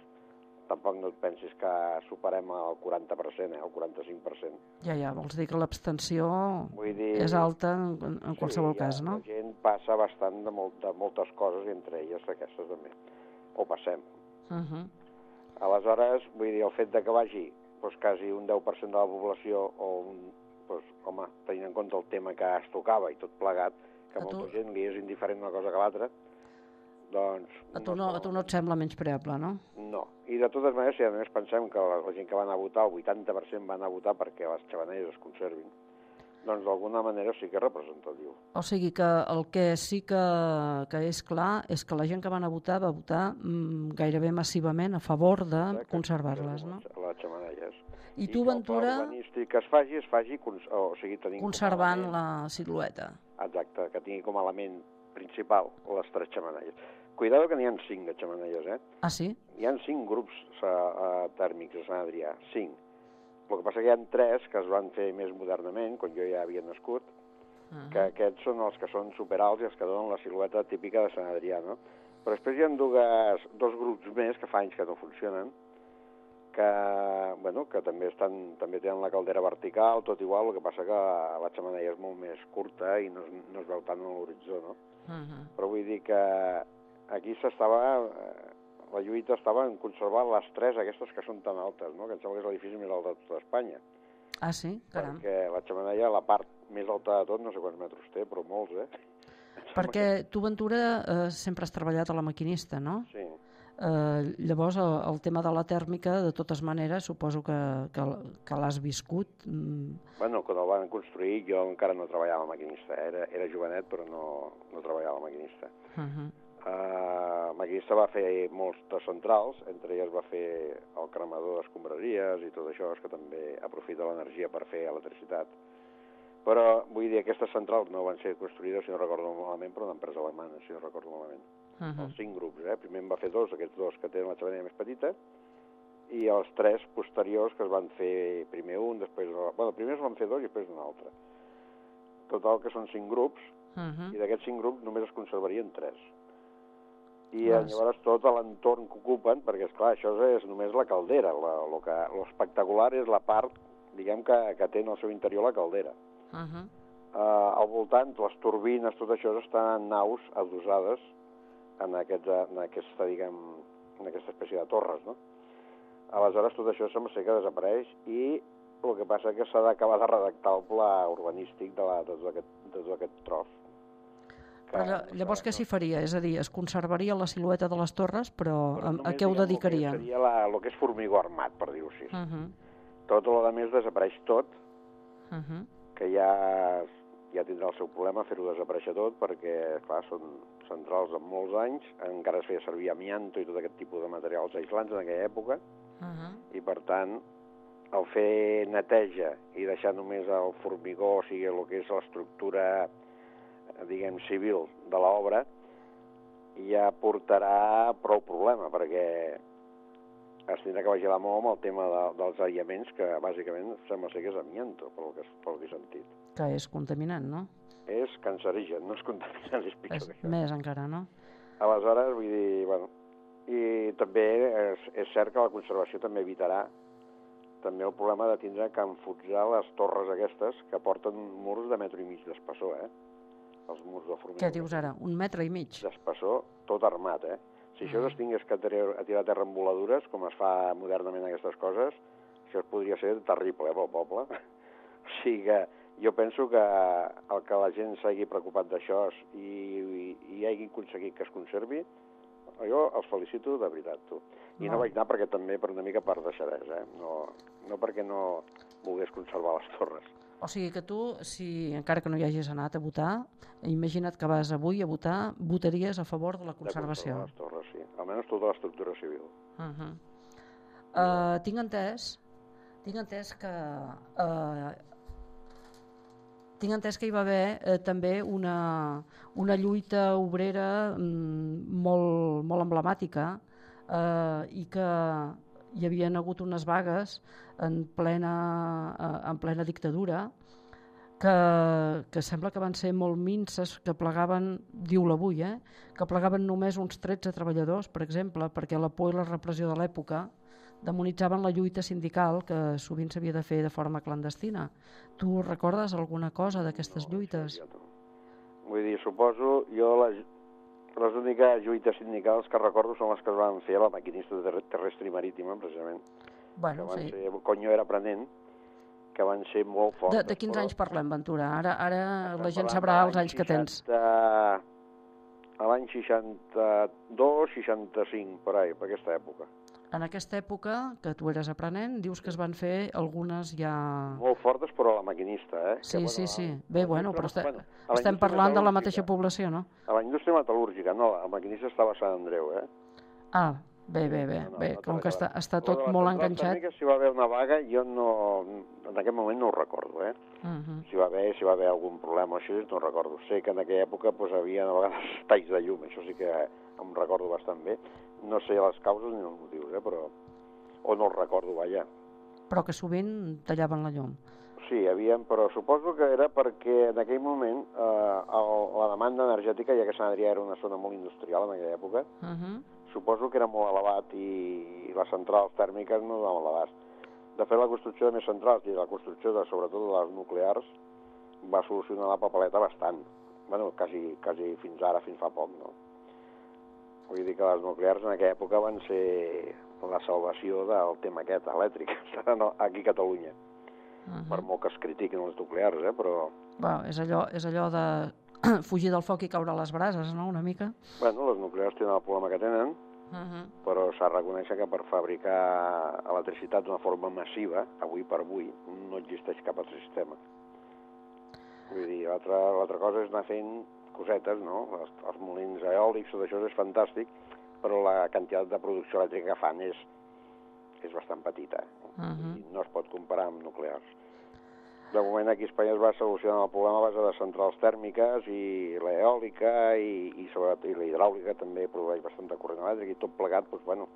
tampoc no et pensis que superem el 40%, eh, el 45%. Ja, ja, vols dir que l'abstenció dir... és alta en, en qualsevol sí, cas, no? La gent passa bastant de, molt, de moltes coses, entre elles aquestes també. O passem. Uh -huh. Aleshores, vull dir, el fet de que vagi doncs, quasi un 10% de la població o un, doncs, home, tenint en compte el tema que es tocava i tot plegat, que a, A tu- molta gent li és indiferent una cosa que l'altra, doncs... A tu, no, a tu no et sembla menyspreable, no? No. I de totes maneres, si a més pensem que la, la gent que va anar a votar, el 80% va anar a votar perquè les xavanelles es conservin, doncs d'alguna manera sí que és representatiu. O sigui que el que sí que, que és clar és que la gent que va anar a votar va votar mm, gairebé massivament a favor de conservar-les, no? Les xamanelles. I tu, Ventura, urbanístic que es faci, es faci, o, sigui, tenint conservant la silueta. Exacte, que tingui com a element principal les tres xamanelles. Cuidado que n'hi ha cinc de xamanelles, eh? Ah, sí? Hi ha cinc grups uh, uh, tèrmics a Sant Adrià, cinc. El que passa que hi ha tres que es van fer més modernament, quan jo ja havia nascut, Uh que aquests són els que són superalts i els que donen la silueta típica de Sant Adrià, no? Però després hi ha dues, dos grups més que fa anys que no funcionen, que, bueno, que també, estan, també tenen la caldera vertical, tot igual, el que passa que la xamaneia és molt més curta i no, es- no es veu tant a l'horitzó, no? -huh. Però vull dir que aquí s'estava... eh, La lluita estava en conservar les tres aquestes que són tan altes, no? que em sembla que és l'edifici més alt de tota Espanya. Ah, sí? Caram. Perquè la xamaneia, la part més alta de tot, no sé quants metres té, però molts, eh? Perquè tu, Ventura, eh, sempre has treballat a la maquinista, no? Sí. Eh, llavors, el, el tema de la tèrmica, de totes maneres, suposo que, que, que l'has viscut. Mm, Bueno, quan el van construir jo encara no treballava a maquinista, eh? era, era jovenet però no, no treballava a maquinista. uh -huh. Uh, maquinista va fer moltes centrals, entre elles va fer el cremador d'escombraries i tot això, és que també aprofita l'energia per fer electricitat. Però, vull dir, aquestes centrals no van ser construïdes, si no recordo malament, per una empresa alemana, si no recordo malament. Uh -huh. Els cinc grups, eh? Primer en va fer dos, aquests dos que tenen la xavanella més petita, i els tres posteriors que es van fer primer un, després... Bueno, primer es van fer dos i després un altre. Total, que són cinc grups, Uh -huh. i d'aquests cinc grups només es conservarien tres. i Vas. llavors tot l'entorn que ocupen, perquè, és clar això és, és només la caldera, la, lo, que, lo espectacular és la part, diguem, que, que té en el seu interior la caldera. Uh -huh. Uh, al voltant, les turbines, tot això estan en naus adosades en, aquest, en aquesta, diguem, en aquesta espècie de torres, no? Aleshores, tot això sembla ser que desapareix i el que passa és que s'ha d'acabar de redactar el pla urbanístic de, la, de, tot aquest, de tot aquest tros. Però lla- llavors què s'hi faria? És a dir, es conservaria la silueta de les torres, però, a, a Només, què ho diguem, el que dedicarien? Seria la, el que és formigó armat, per dir-ho així. Uh -huh. Tot el que més desapareix tot, Uh -huh. Que ja, ja tindrà el seu problema fer-ho desaparèixer tot, perquè, clar, són centrals amb molts anys, encara es feia servir amianto i tot aquest tipus de materials aislants en aquella època, Uh -huh. i per tant, el fer neteja i deixar només el formigó, o sigui, el que és l'estructura, diguem, civil de l'obra, ja portarà prou problema, perquè es tindrà que vigilar molt amb el tema de, dels aïllaments, que bàsicament sembla ser que és amianto, pel que, pel que he sentit. Que és contaminant, no? És cancerigen, no és contaminant, és pitjor És això. més encara, no? Aleshores, vull dir, bueno, i també és, és cert que la conservació també evitarà també el problema de tindre que enfonsar les torres aquestes que porten murs de metro i mig d'espessor, eh? Els murs de formigó. Què dius ara? Un metre i mig? D'espessor, tot armat, eh? Si això es tingués que a tirar a terra amb voladures, com es fa modernament aquestes coses, això podria ser terrible, eh, pel poble. o sigui que jo penso que el que la gent s'hagi preocupat d'això i, i, i hagi aconseguit que es conservi, jo els felicito de veritat, tu. I no, No. vaig anar perquè també per una mica per deixadesa, eh? No, no perquè no volgués conservar les torres. O sigui que tu, si encara que no hi hagis anat a votar, imagina't que vas avui a votar, votaries a favor de la De conservació. conservar les torres, sí. Almenys tota l'estructura civil. Uh -huh. uh, tinc entès, tinc entès que uh, tinc entès que hi va haver eh, també una, una lluita obrera mm, molt, molt emblemàtica eh, i que hi havien hagut unes vagues en plena, eh, en plena dictadura que, que sembla que van ser molt minces, que plegaven, diu l'avui, eh, que plegaven només uns 13 treballadors, per exemple, perquè la por i la repressió de l'època demonitzaven la lluita sindical que sovint s'havia de fer de forma clandestina. Tu recordes alguna cosa d'aquestes lluites? Vull dir, suposo, jo les, les úniques lluites sindicals que recordo són les que es van fer a la maquinista ter terrestre i marítima, precisament. Bueno, que van sí. ser, jo era aprenent, que van ser molt De, fortes. de quins però anys parlem, Ventura? Ara, ara la gent sabrà de els anys que tens. 60 A l'any 62, 65, per ahí, per aquesta època. En aquesta època, que tu eres aprenent, dius que es van fer algunes ja... Molt fortes, però a la maquinista, eh? Sí, que, sí, sí. Bé, bueno, però este, bueno, la estem indústria parlant de la mateixa població, no? A la indústria metal·lúrgica, no, la maquinista estava a Sant Andreu, eh? Ah, bé, bé, bé. bé com que està, està tot molt enganxat... Si va haver una vaga, jo no... En aquest moment no ho recordo, eh? Uh -huh. Si va haver, si va haver algun problema o així, no ho recordo. Sé que en aquella època pues, havia a vegades talls de llum, això sí que em recordo bastant bé. No sé les causes ni els motius, eh? però... O no els recordo, vaja. Però que sovint tallaven la llum. Sí, hi havia, però suposo que era perquè en aquell moment eh, el, la demanda energètica, ja que Sant Adrià era una zona molt industrial en aquella època, Uh -huh. suposo que era molt elevat i les centrals tèrmiques no donaven l'abast. De fet, la construcció de més centrals i la construcció de, sobretot de les nuclears va solucionar la papeleta bastant. bueno, quasi, quasi fins ara, fins fa poc, no? Vull dir que les nuclears en aquella època van ser la salvació del tema aquest, elèctric, aquí a Catalunya. Uh -huh. Per molt que es critiquin les nuclears, eh? però Bueno, és, allò, és allò de fugir del foc i caure a les brases, no?, una mica. bueno, les nuclears tenen el problema que tenen, Uh -huh. però s'ha de reconèixer que per fabricar electricitat d'una forma massiva, avui per avui, no existeix cap altre sistema. Vull dir, l'altra cosa és anar fent cosetes, no? Els, els molins eòlics, tot això és fantàstic, però la quantitat de producció elèctrica que fan és, és bastant petita. Uh -huh. I no es pot comparar amb nuclears. De moment aquí a Espanya es va solucionar el problema a base de centrals tèrmiques i l'eòlica i, i, sobretot, i la hidràulica també produeix bastant de corrent elèctric i tot plegat, doncs, bueno,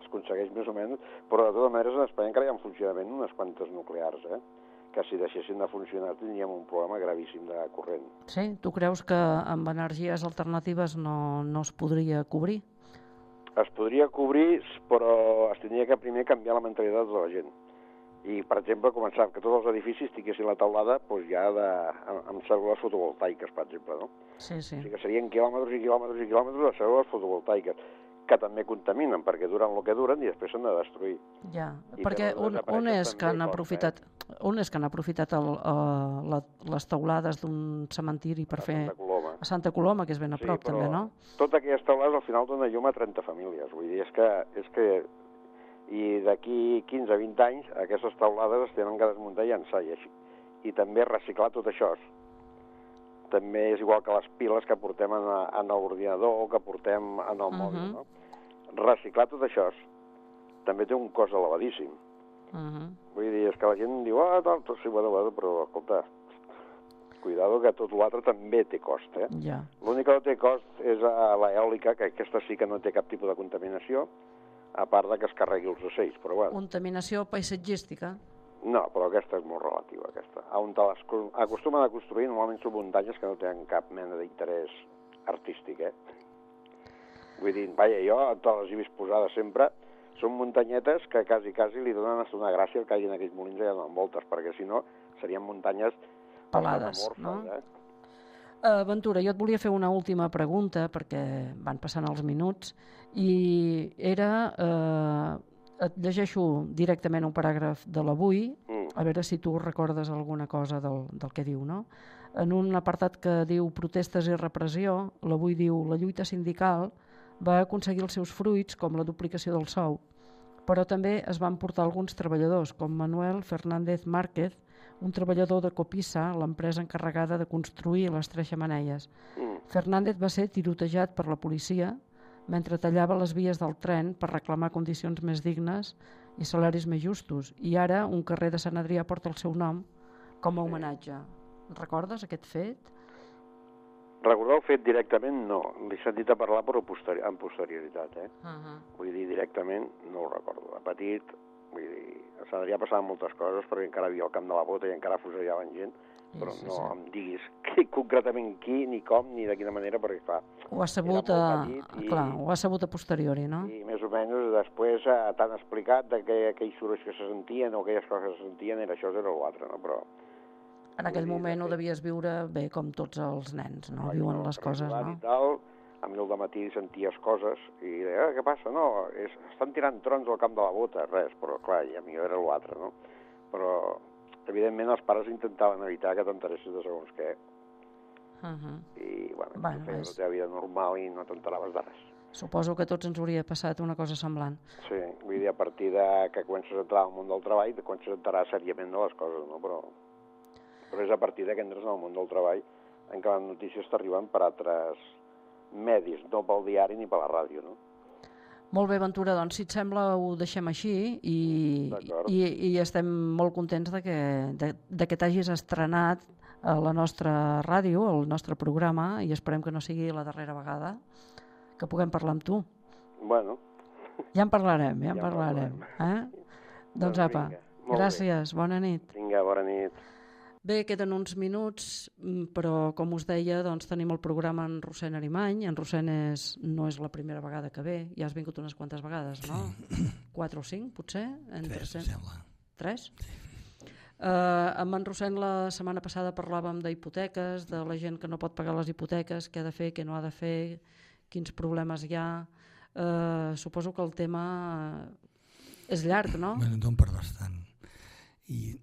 es aconsegueix més o menys, però de totes maneres en Espanya encara hi ha en funcionament unes quantes nuclears, eh? Que si deixessin de funcionar tindríem un problema gravíssim de corrent. Sí? Tu creus que amb energies alternatives no, no es podria cobrir? Es podria cobrir, però es tindria que primer canviar la mentalitat de la gent. I, per exemple, començar que tots els edificis tinguessin la taulada doncs ja de, amb, amb cèl·lules fotovoltaiques, per exemple, no? Sí, sí. O sigui que serien quilòmetres i quilòmetres i quilòmetres de cèl·lules fotovoltaiques que també contaminen, perquè duren el que duren i després s'han de destruir. Ja, I perquè desaparèixer on és que han aprofitat, on és que han aprofitat el, uh, la, les teulades d'un cementiri per fer... Santa Coloma. A Santa Coloma, que és ben a prop, també, no? Totes aquelles taulades al final donen llum a 30 famílies. Vull dir, és que, és que i d'aquí 15 a 20 anys aquestes taulades es tenen que desmuntar i llançar i així. I també reciclar tot això. També és igual que les piles que portem en, en l'ordinador o que portem en el mòbil, Mhm. no? Reciclar tot això també té un cost elevadíssim. Uh -huh. Vull dir, és que la gent diu, ah, tal, tot sí, bueno, bueno, però escolta, cuidado que tot l'altre també té cost, eh? Ja. L'únic que no té cost és a l'eòlica, que aquesta sí que no té cap tipus de contaminació, a part de que es carregui els ocells, però bueno. Contaminació paisatgística. No, però aquesta és molt relativa, aquesta. A on te les co- acostumen a construir normalment són muntanyes que no tenen cap mena d'interès artístic, eh? Vull dir, vaja, jo te les he vist posades sempre, són muntanyetes que quasi, quasi li donen hasta una gràcia que caiguin aquells molins allà donant voltes, perquè si no serien muntanyes Pelades, metamorfes, eh? Uh, Ventura, jo et volia fer una última pregunta, perquè van passant els minuts, i era... Uh, et llegeixo directament un paràgraf de l'avui, Mm. a veure si tu recordes alguna cosa del, del que diu, no? En un apartat que diu protestes i repressió, l'avui diu la lluita sindical va aconseguir els seus fruits com la duplicació del sou, però també es van portar alguns treballadors, com Manuel Fernández Márquez, un treballador de Copissa, l'empresa encarregada de construir les tres xamaneies. Mm. Fernández va ser tirotejat per la policia mentre tallava les vies del tren per reclamar condicions més dignes i salaris més justos. I ara un carrer de Sant Adrià porta el seu nom com a homenatge. Recordes aquest fet? Recordar el fet directament, no. L'he sentit a parlar, però posteri amb posterioritat, eh? Uh -huh. Vull dir, directament no ho recordo. De petit, vull dir, a Sant Adrià passaven moltes coses perquè encara havia el camp de la bota i encara fusellaven gent, però sí, no sí. em diguis qui, concretament qui, ni com, ni de quina manera, perquè clar, Ho ha sabut, a... i- clar, ho ha sabut a posteriori, no? i més o menys després eh, t'han explicat de que aquells sorolls que se sentien o aquelles coses que se sentien era això, era l'altre, no? Però En aquell moment ho devies viure bé com tots els nens, no? Ai, Viuen no, les coses, no? I tal, a mi al matí senties coses i deia, eh, què passa? No, és, estan tirant trons al camp de la bota, res, però clar, i a mi era l'altre, no? Però, evidentment, els pares intentaven evitar que t'enteressis de segons què Uh -huh. i, bueno, Bueno, tu feies és- la teva vida normal i no t'enteraves de res. Suposo que a tots ens hauria passat una cosa semblant. Sí, vull dir, a partir de que comences a entrar al món del treball, te comences a enterar seriament de les coses, no? Però, però és a partir de que entres en el món del treball en què les notícies t'arriben per altres medis, no pel diari ni per la ràdio, no? Molt bé, Ventura, doncs si et sembla ho deixem així i, i, i estem molt contents de que, de, de que t'hagis estrenat a la nostra ràdio, al nostre programa, i esperem que no sigui la darrera vegada que puguem parlar amb tu. Bueno, Ja en parlarem, ja en Ja en parlarem. Eh? Doncs Doncs apa, vinga, molt bé. gràcies, bona nit. vinga, bona nit. Bé, queden uns minuts, mm, però com us deia, doncs tenim el programa en Rossèn Arimany. En Rossèn és, no és la primera vegada que ve, ja has vingut unes quantes vegades, no? Quatre o cinc, potser? Entre Tres, cent- sembla. Tres? Uh, amb en Rossèn la setmana passada parlàvem d'hipoteques, de la gent que no pot pagar les hipoteques, què ha de fer, què no ha de fer, quins problemes hi ha. Uh, suposo que el tema és llarg, no? Bueno, d'on per bastant. I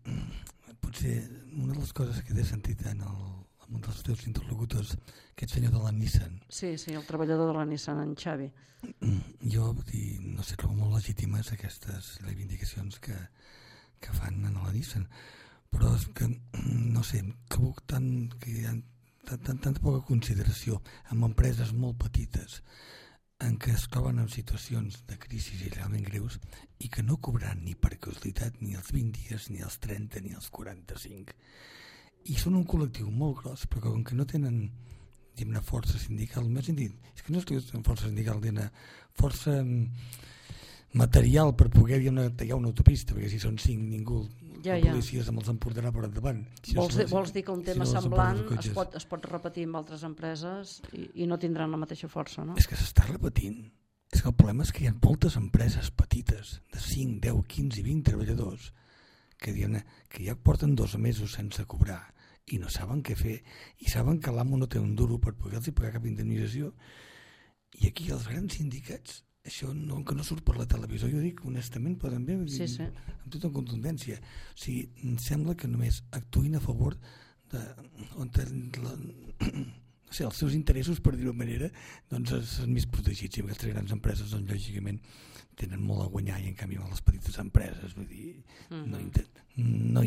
potser una de les coses que t'he sentit en, el, en un dels teus interlocutors, aquest senyor de la Nissan, Sí, sí, el treballador de la Nissan, en Xavi. jo vull dir, no sé, trobo molt legítimes aquestes reivindicacions que, que fan en la Nissan, però és que, no sé, trobo tant, que hi ha tan, tan, tanta poca consideració amb empreses molt petites en què es troben en situacions de crisi realment greus i que no cobraran ni per casualitat ni els 20 dies, ni els 30, ni els 45. I són un col·lectiu molt gros, però com que no tenen diguem força sindical, més dit, és que no és força sindical, tenen força mm, material per poder diguem-ne, tallar una autopista, perquè si són cinc ningú, Ja, la ja. policia se me'ls emportarà per endavant. Si Vols, no dir, vols dir que un si tema no se'ls semblant es pot, es pot repetir amb altres empreses i, i no tindran la mateixa força, no? És que s'està repetint. És que el problema és que hi ha moltes empreses petites, de 5, 10, 15, 20 treballadors, que, diguem que ja porten dos mesos sense cobrar i no saben què fer, i saben que l'amo no té un duro per poder-los pagar cap indemnització, i aquí els grans sindicats, això no, que no surt per la televisió, jo dic honestament, però també Sí, sí. amb tota contundència. O sigui, em sembla que només actuïn a favor de, on la, sé, els seus interessos, per dir-ho manera, doncs són més protegits. I aquestes grans empreses, doncs, lògicament, tenen molt a guanyar i en canvi les petites empreses, vull dir, no, Mhm. intent, no,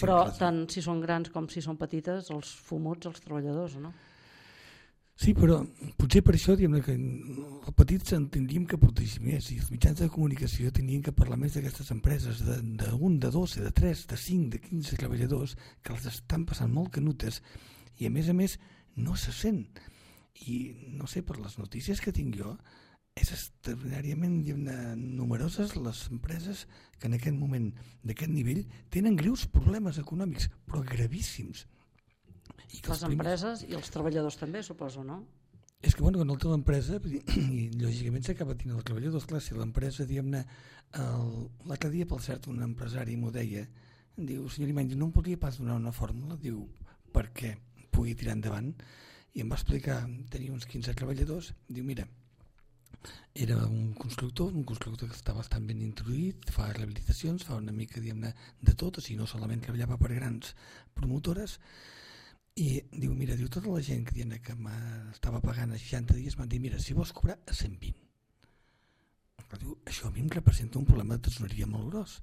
Però les- tant si són grans com si són petites, els fumuts, els treballadors, no? Sí, però potser per això diguem que els petits en tindríem que protegir més i els mitjans de comunicació tindrien que parlar més d'aquestes empreses d'un, de, un, de dos, de tres, de cinc, de quinze treballadors que els estan passant molt canutes i a més a més no se sent i no sé, per les notícies que tinc jo és extraordinàriament numeroses les empreses que en aquest moment d'aquest nivell tenen greus problemes econòmics però gravíssims. I que Les primers- empreses i els treballadors també, suposo, no? és que, bueno, quan l'empresa, vull dir, i lògicament s'acaba tenint els treballadors, clar, si l'empresa, diguem-ne, l'altre dia, per cert, un empresari m'ho deia, diu, senyor Imany, no em podria pas donar una fórmula, diu, perquè pugui tirar endavant, i em va explicar, tenia uns 15 treballadors, diu, mira, era un constructor, un constructor que està bastant ben introduït, fa rehabilitacions, fa una mica, diguem-ne, de tot, o sigui, no solament treballava per grans promotores, i diu, mira, diu, tota la gent que, diguem que m'estava pagant a 60 dies m'han dit, mira, si vols cobrar a 120. Però diu, això a mi em representa un problema de tesoreria molt gros.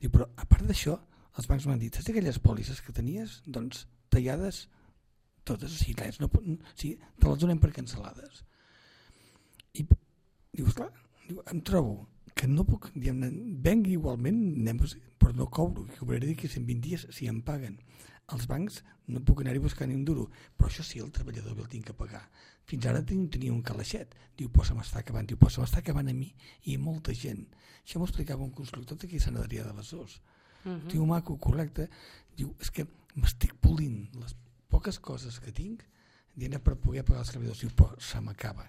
Diu, però a part d'això, els bancs m'han dit, saps aquelles pòlisses que tenies? Doncs tallades totes, sigui, res, no, o sigui, te les donem per cancel·lades. I diu, esclar, diu, em trobo que no puc, diguem-ne, vengui igualment, anem, però no cobro, que cobraré d'aquí 120 dies si em paguen. Els bancs no puc anar-hi a buscar ni un duro, però això sí, el treballador el tinc que pagar. Fins ara ten- tenia un calaixet. Diu, però se m'està acabant, diu, però se m'està acabant a mi i a molta gent. Això m'ho explicava un constructor d'aquí a Sant Adrià de Besòs. Mhm. Diu, maco, correcte. Diu, és que m'estic polint les poques coses que tinc dient per poder pagar els treballadors. Diu, però se m'acaba.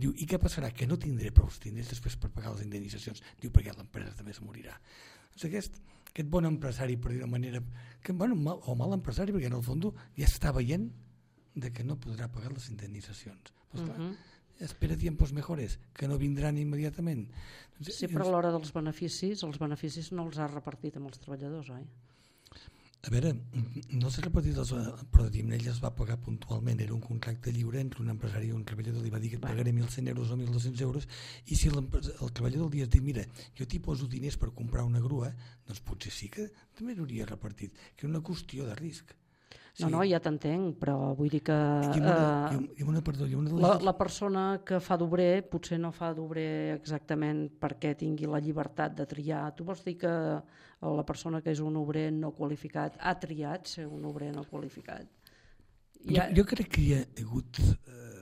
Diu, i què passarà? Que no tindré prou diners després per pagar les indemnitzacions. Diu, perquè l'empresa també es morirà. Doncs aquest, aquest bon empresari, per dir-ho manera, que, bueno, mal, o mal empresari, perquè en el fons ja està veient de que no podrà pagar les indemnitzacions. Pues, clar, Mhm. espera tiempos mejores, que no vindran immediatament. Doncs, Sí, però a l'hora dels beneficis, els beneficis no els ha repartit amb els treballadors, oi? A veure, no s'ha repetit, els, però diguem ell es va pagar puntualment, era un contracte lliure entre un empresari i un treballador, li va dir que et pagaré 1.100 euros o 1.200 euros, i si el treballador el dia es diu, mira, jo t'hi poso diners per comprar una grua, doncs potser sí que també l'hauria repartit, que era una qüestió de risc. No, no, ja t'entenc, però vull dir que una, eh, una, perdó, una la, la persona que fa d'obrer potser no fa d'obrer exactament perquè tingui la llibertat de triar. Tu vols dir que la persona que és un obrer no qualificat ha triat ser un obrer no qualificat? Jo, jo crec que hi ha hagut eh,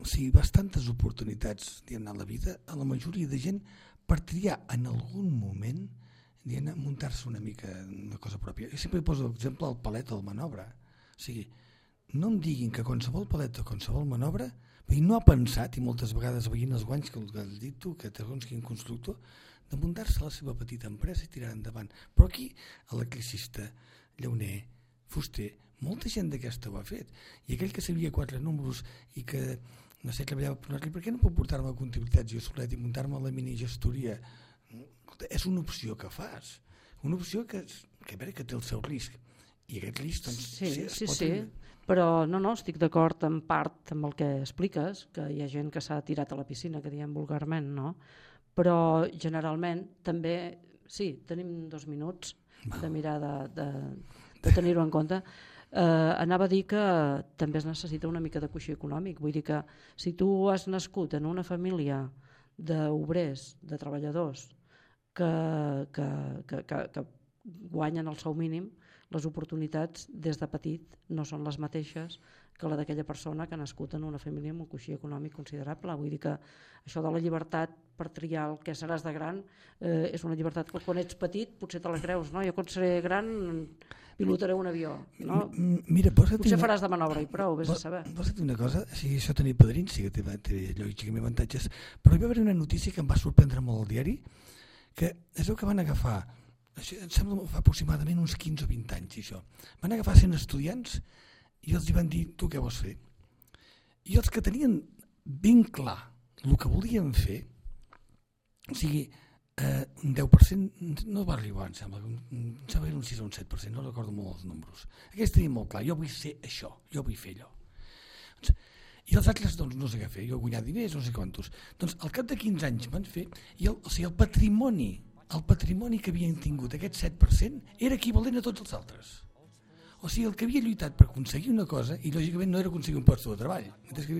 o sigui, bastantes oportunitats diguem, a la vida a la majoria de gent per triar en algun moment diguem, muntar-se una mica una cosa pròpia. Jo sempre poso l'exemple del palet del manobra. O sigui, no em diguin que qualsevol palet o qualsevol manobra dir, no ha pensat, i moltes vegades veient els guanys que has dit tu, que segons quin constructor, de muntar-se la seva petita empresa i tirar endavant. Però aquí, electricista, llauner, fuster, molta gent d'aquesta ho ha fet. I aquell que sabia quatre números i que, no sé, treballava per una per què no puc portar-me a comptabilitat jo solet i muntar-me la minigestoria? Escolta, És una opció que fas. Una opció que, que, veure, que té el seu risc. I aquest risc, doncs, Sí, es sí, pot sí, però no, no, estic d'acord en part amb el que expliques, que hi ha gent que s'ha tirat a la piscina, que diem vulgarment, no? Però generalment també, sí, tenim dos minuts de mirar de, de, de tenir-ho en compte. Eh, anava a dir que també es necessita una mica de coixí econòmic, vull dir que si tu has nascut en una família d'obrers, de treballadors, que, que, que, que, que guanyen el sou mínim, les oportunitats des de petit no són les mateixes que la d'aquella persona que ha nascut en una família amb un coixí econòmic considerable. Vull dir que això de la llibertat per triar el que seràs de gran eh, és una llibertat que quan ets petit potser te la creus, no? Jo quan seré gran pilotaré un avió, no? Mira, Potser una- faràs de manobra i prou, vés a saber. Posa't una cosa, sí, això tenir padrins sí que té, té lògicament avantatges, però hi va haver una notícia que em va sorprendre molt al diari, que és el que van agafar, això em sembla fa aproximadament uns 15 o 20 anys, això. Van agafar 100 estudiants i els van dir, tu què vols fer? I els que tenien ben clar el que volien fer, o sigui, eh, un 10% no va arribar, em sembla, em sembla que era un 6 o un 7%, no recordo molt els números. Aquests tenien molt clar, jo vull fer això, jo vull fer allò. Doncs, I els altres, doncs, no sé què fer, jo guanyat diners, no sé quantos. Doncs al cap de 15 anys van fer, i el, o sigui, el patrimoni, el patrimoni que havien tingut, aquest 7%, era equivalent a tots els altres. O sigui, el que havia lluitat per aconseguir una cosa, i lògicament no era aconseguir un lloc de treball,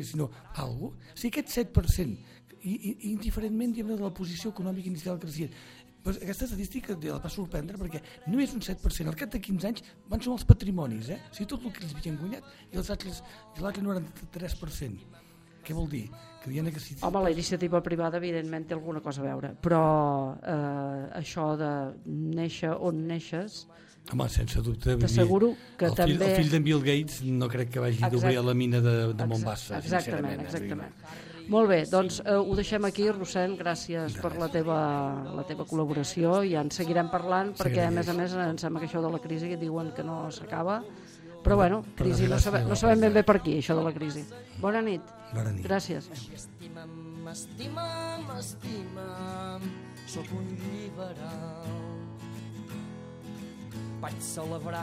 sinó algo, o sigui, aquest 7%, i, i, indiferentment de la posició econòmica inicial que pues aquesta estadística la va sorprendre perquè només un 7%, al cap de 15 anys van sumar els patrimonis, eh? o sigui, tot el que ells havien guanyat, i els altres, i l'altre 93%. Què vol dir? Que dient que si... Home, la iniciativa privada evidentment té alguna cosa a veure, però eh, això de néixer on neixes, Home, sense dubte. T'asseguro que el fill, també- El fill d'en Bill Gates no crec que vagi d'obrir a la mina de, de Exa- Mombasa, Exactament, sincerament. eh? Molt bé, doncs eh, ho deixem aquí, Rossent, gràcies per la teva, la teva col·laboració i ja en seguirem parlant perquè a més a més em sembla que això de la crisi diuen que no s'acaba però bueno, crisi no, desgràcia sabe, no sabem ben bé per aquí això de la crisi. Bona nit. Bona nit. Gràcies. Estima'm, estima'm, estima'm, sóc un liberal. Vaig celebrar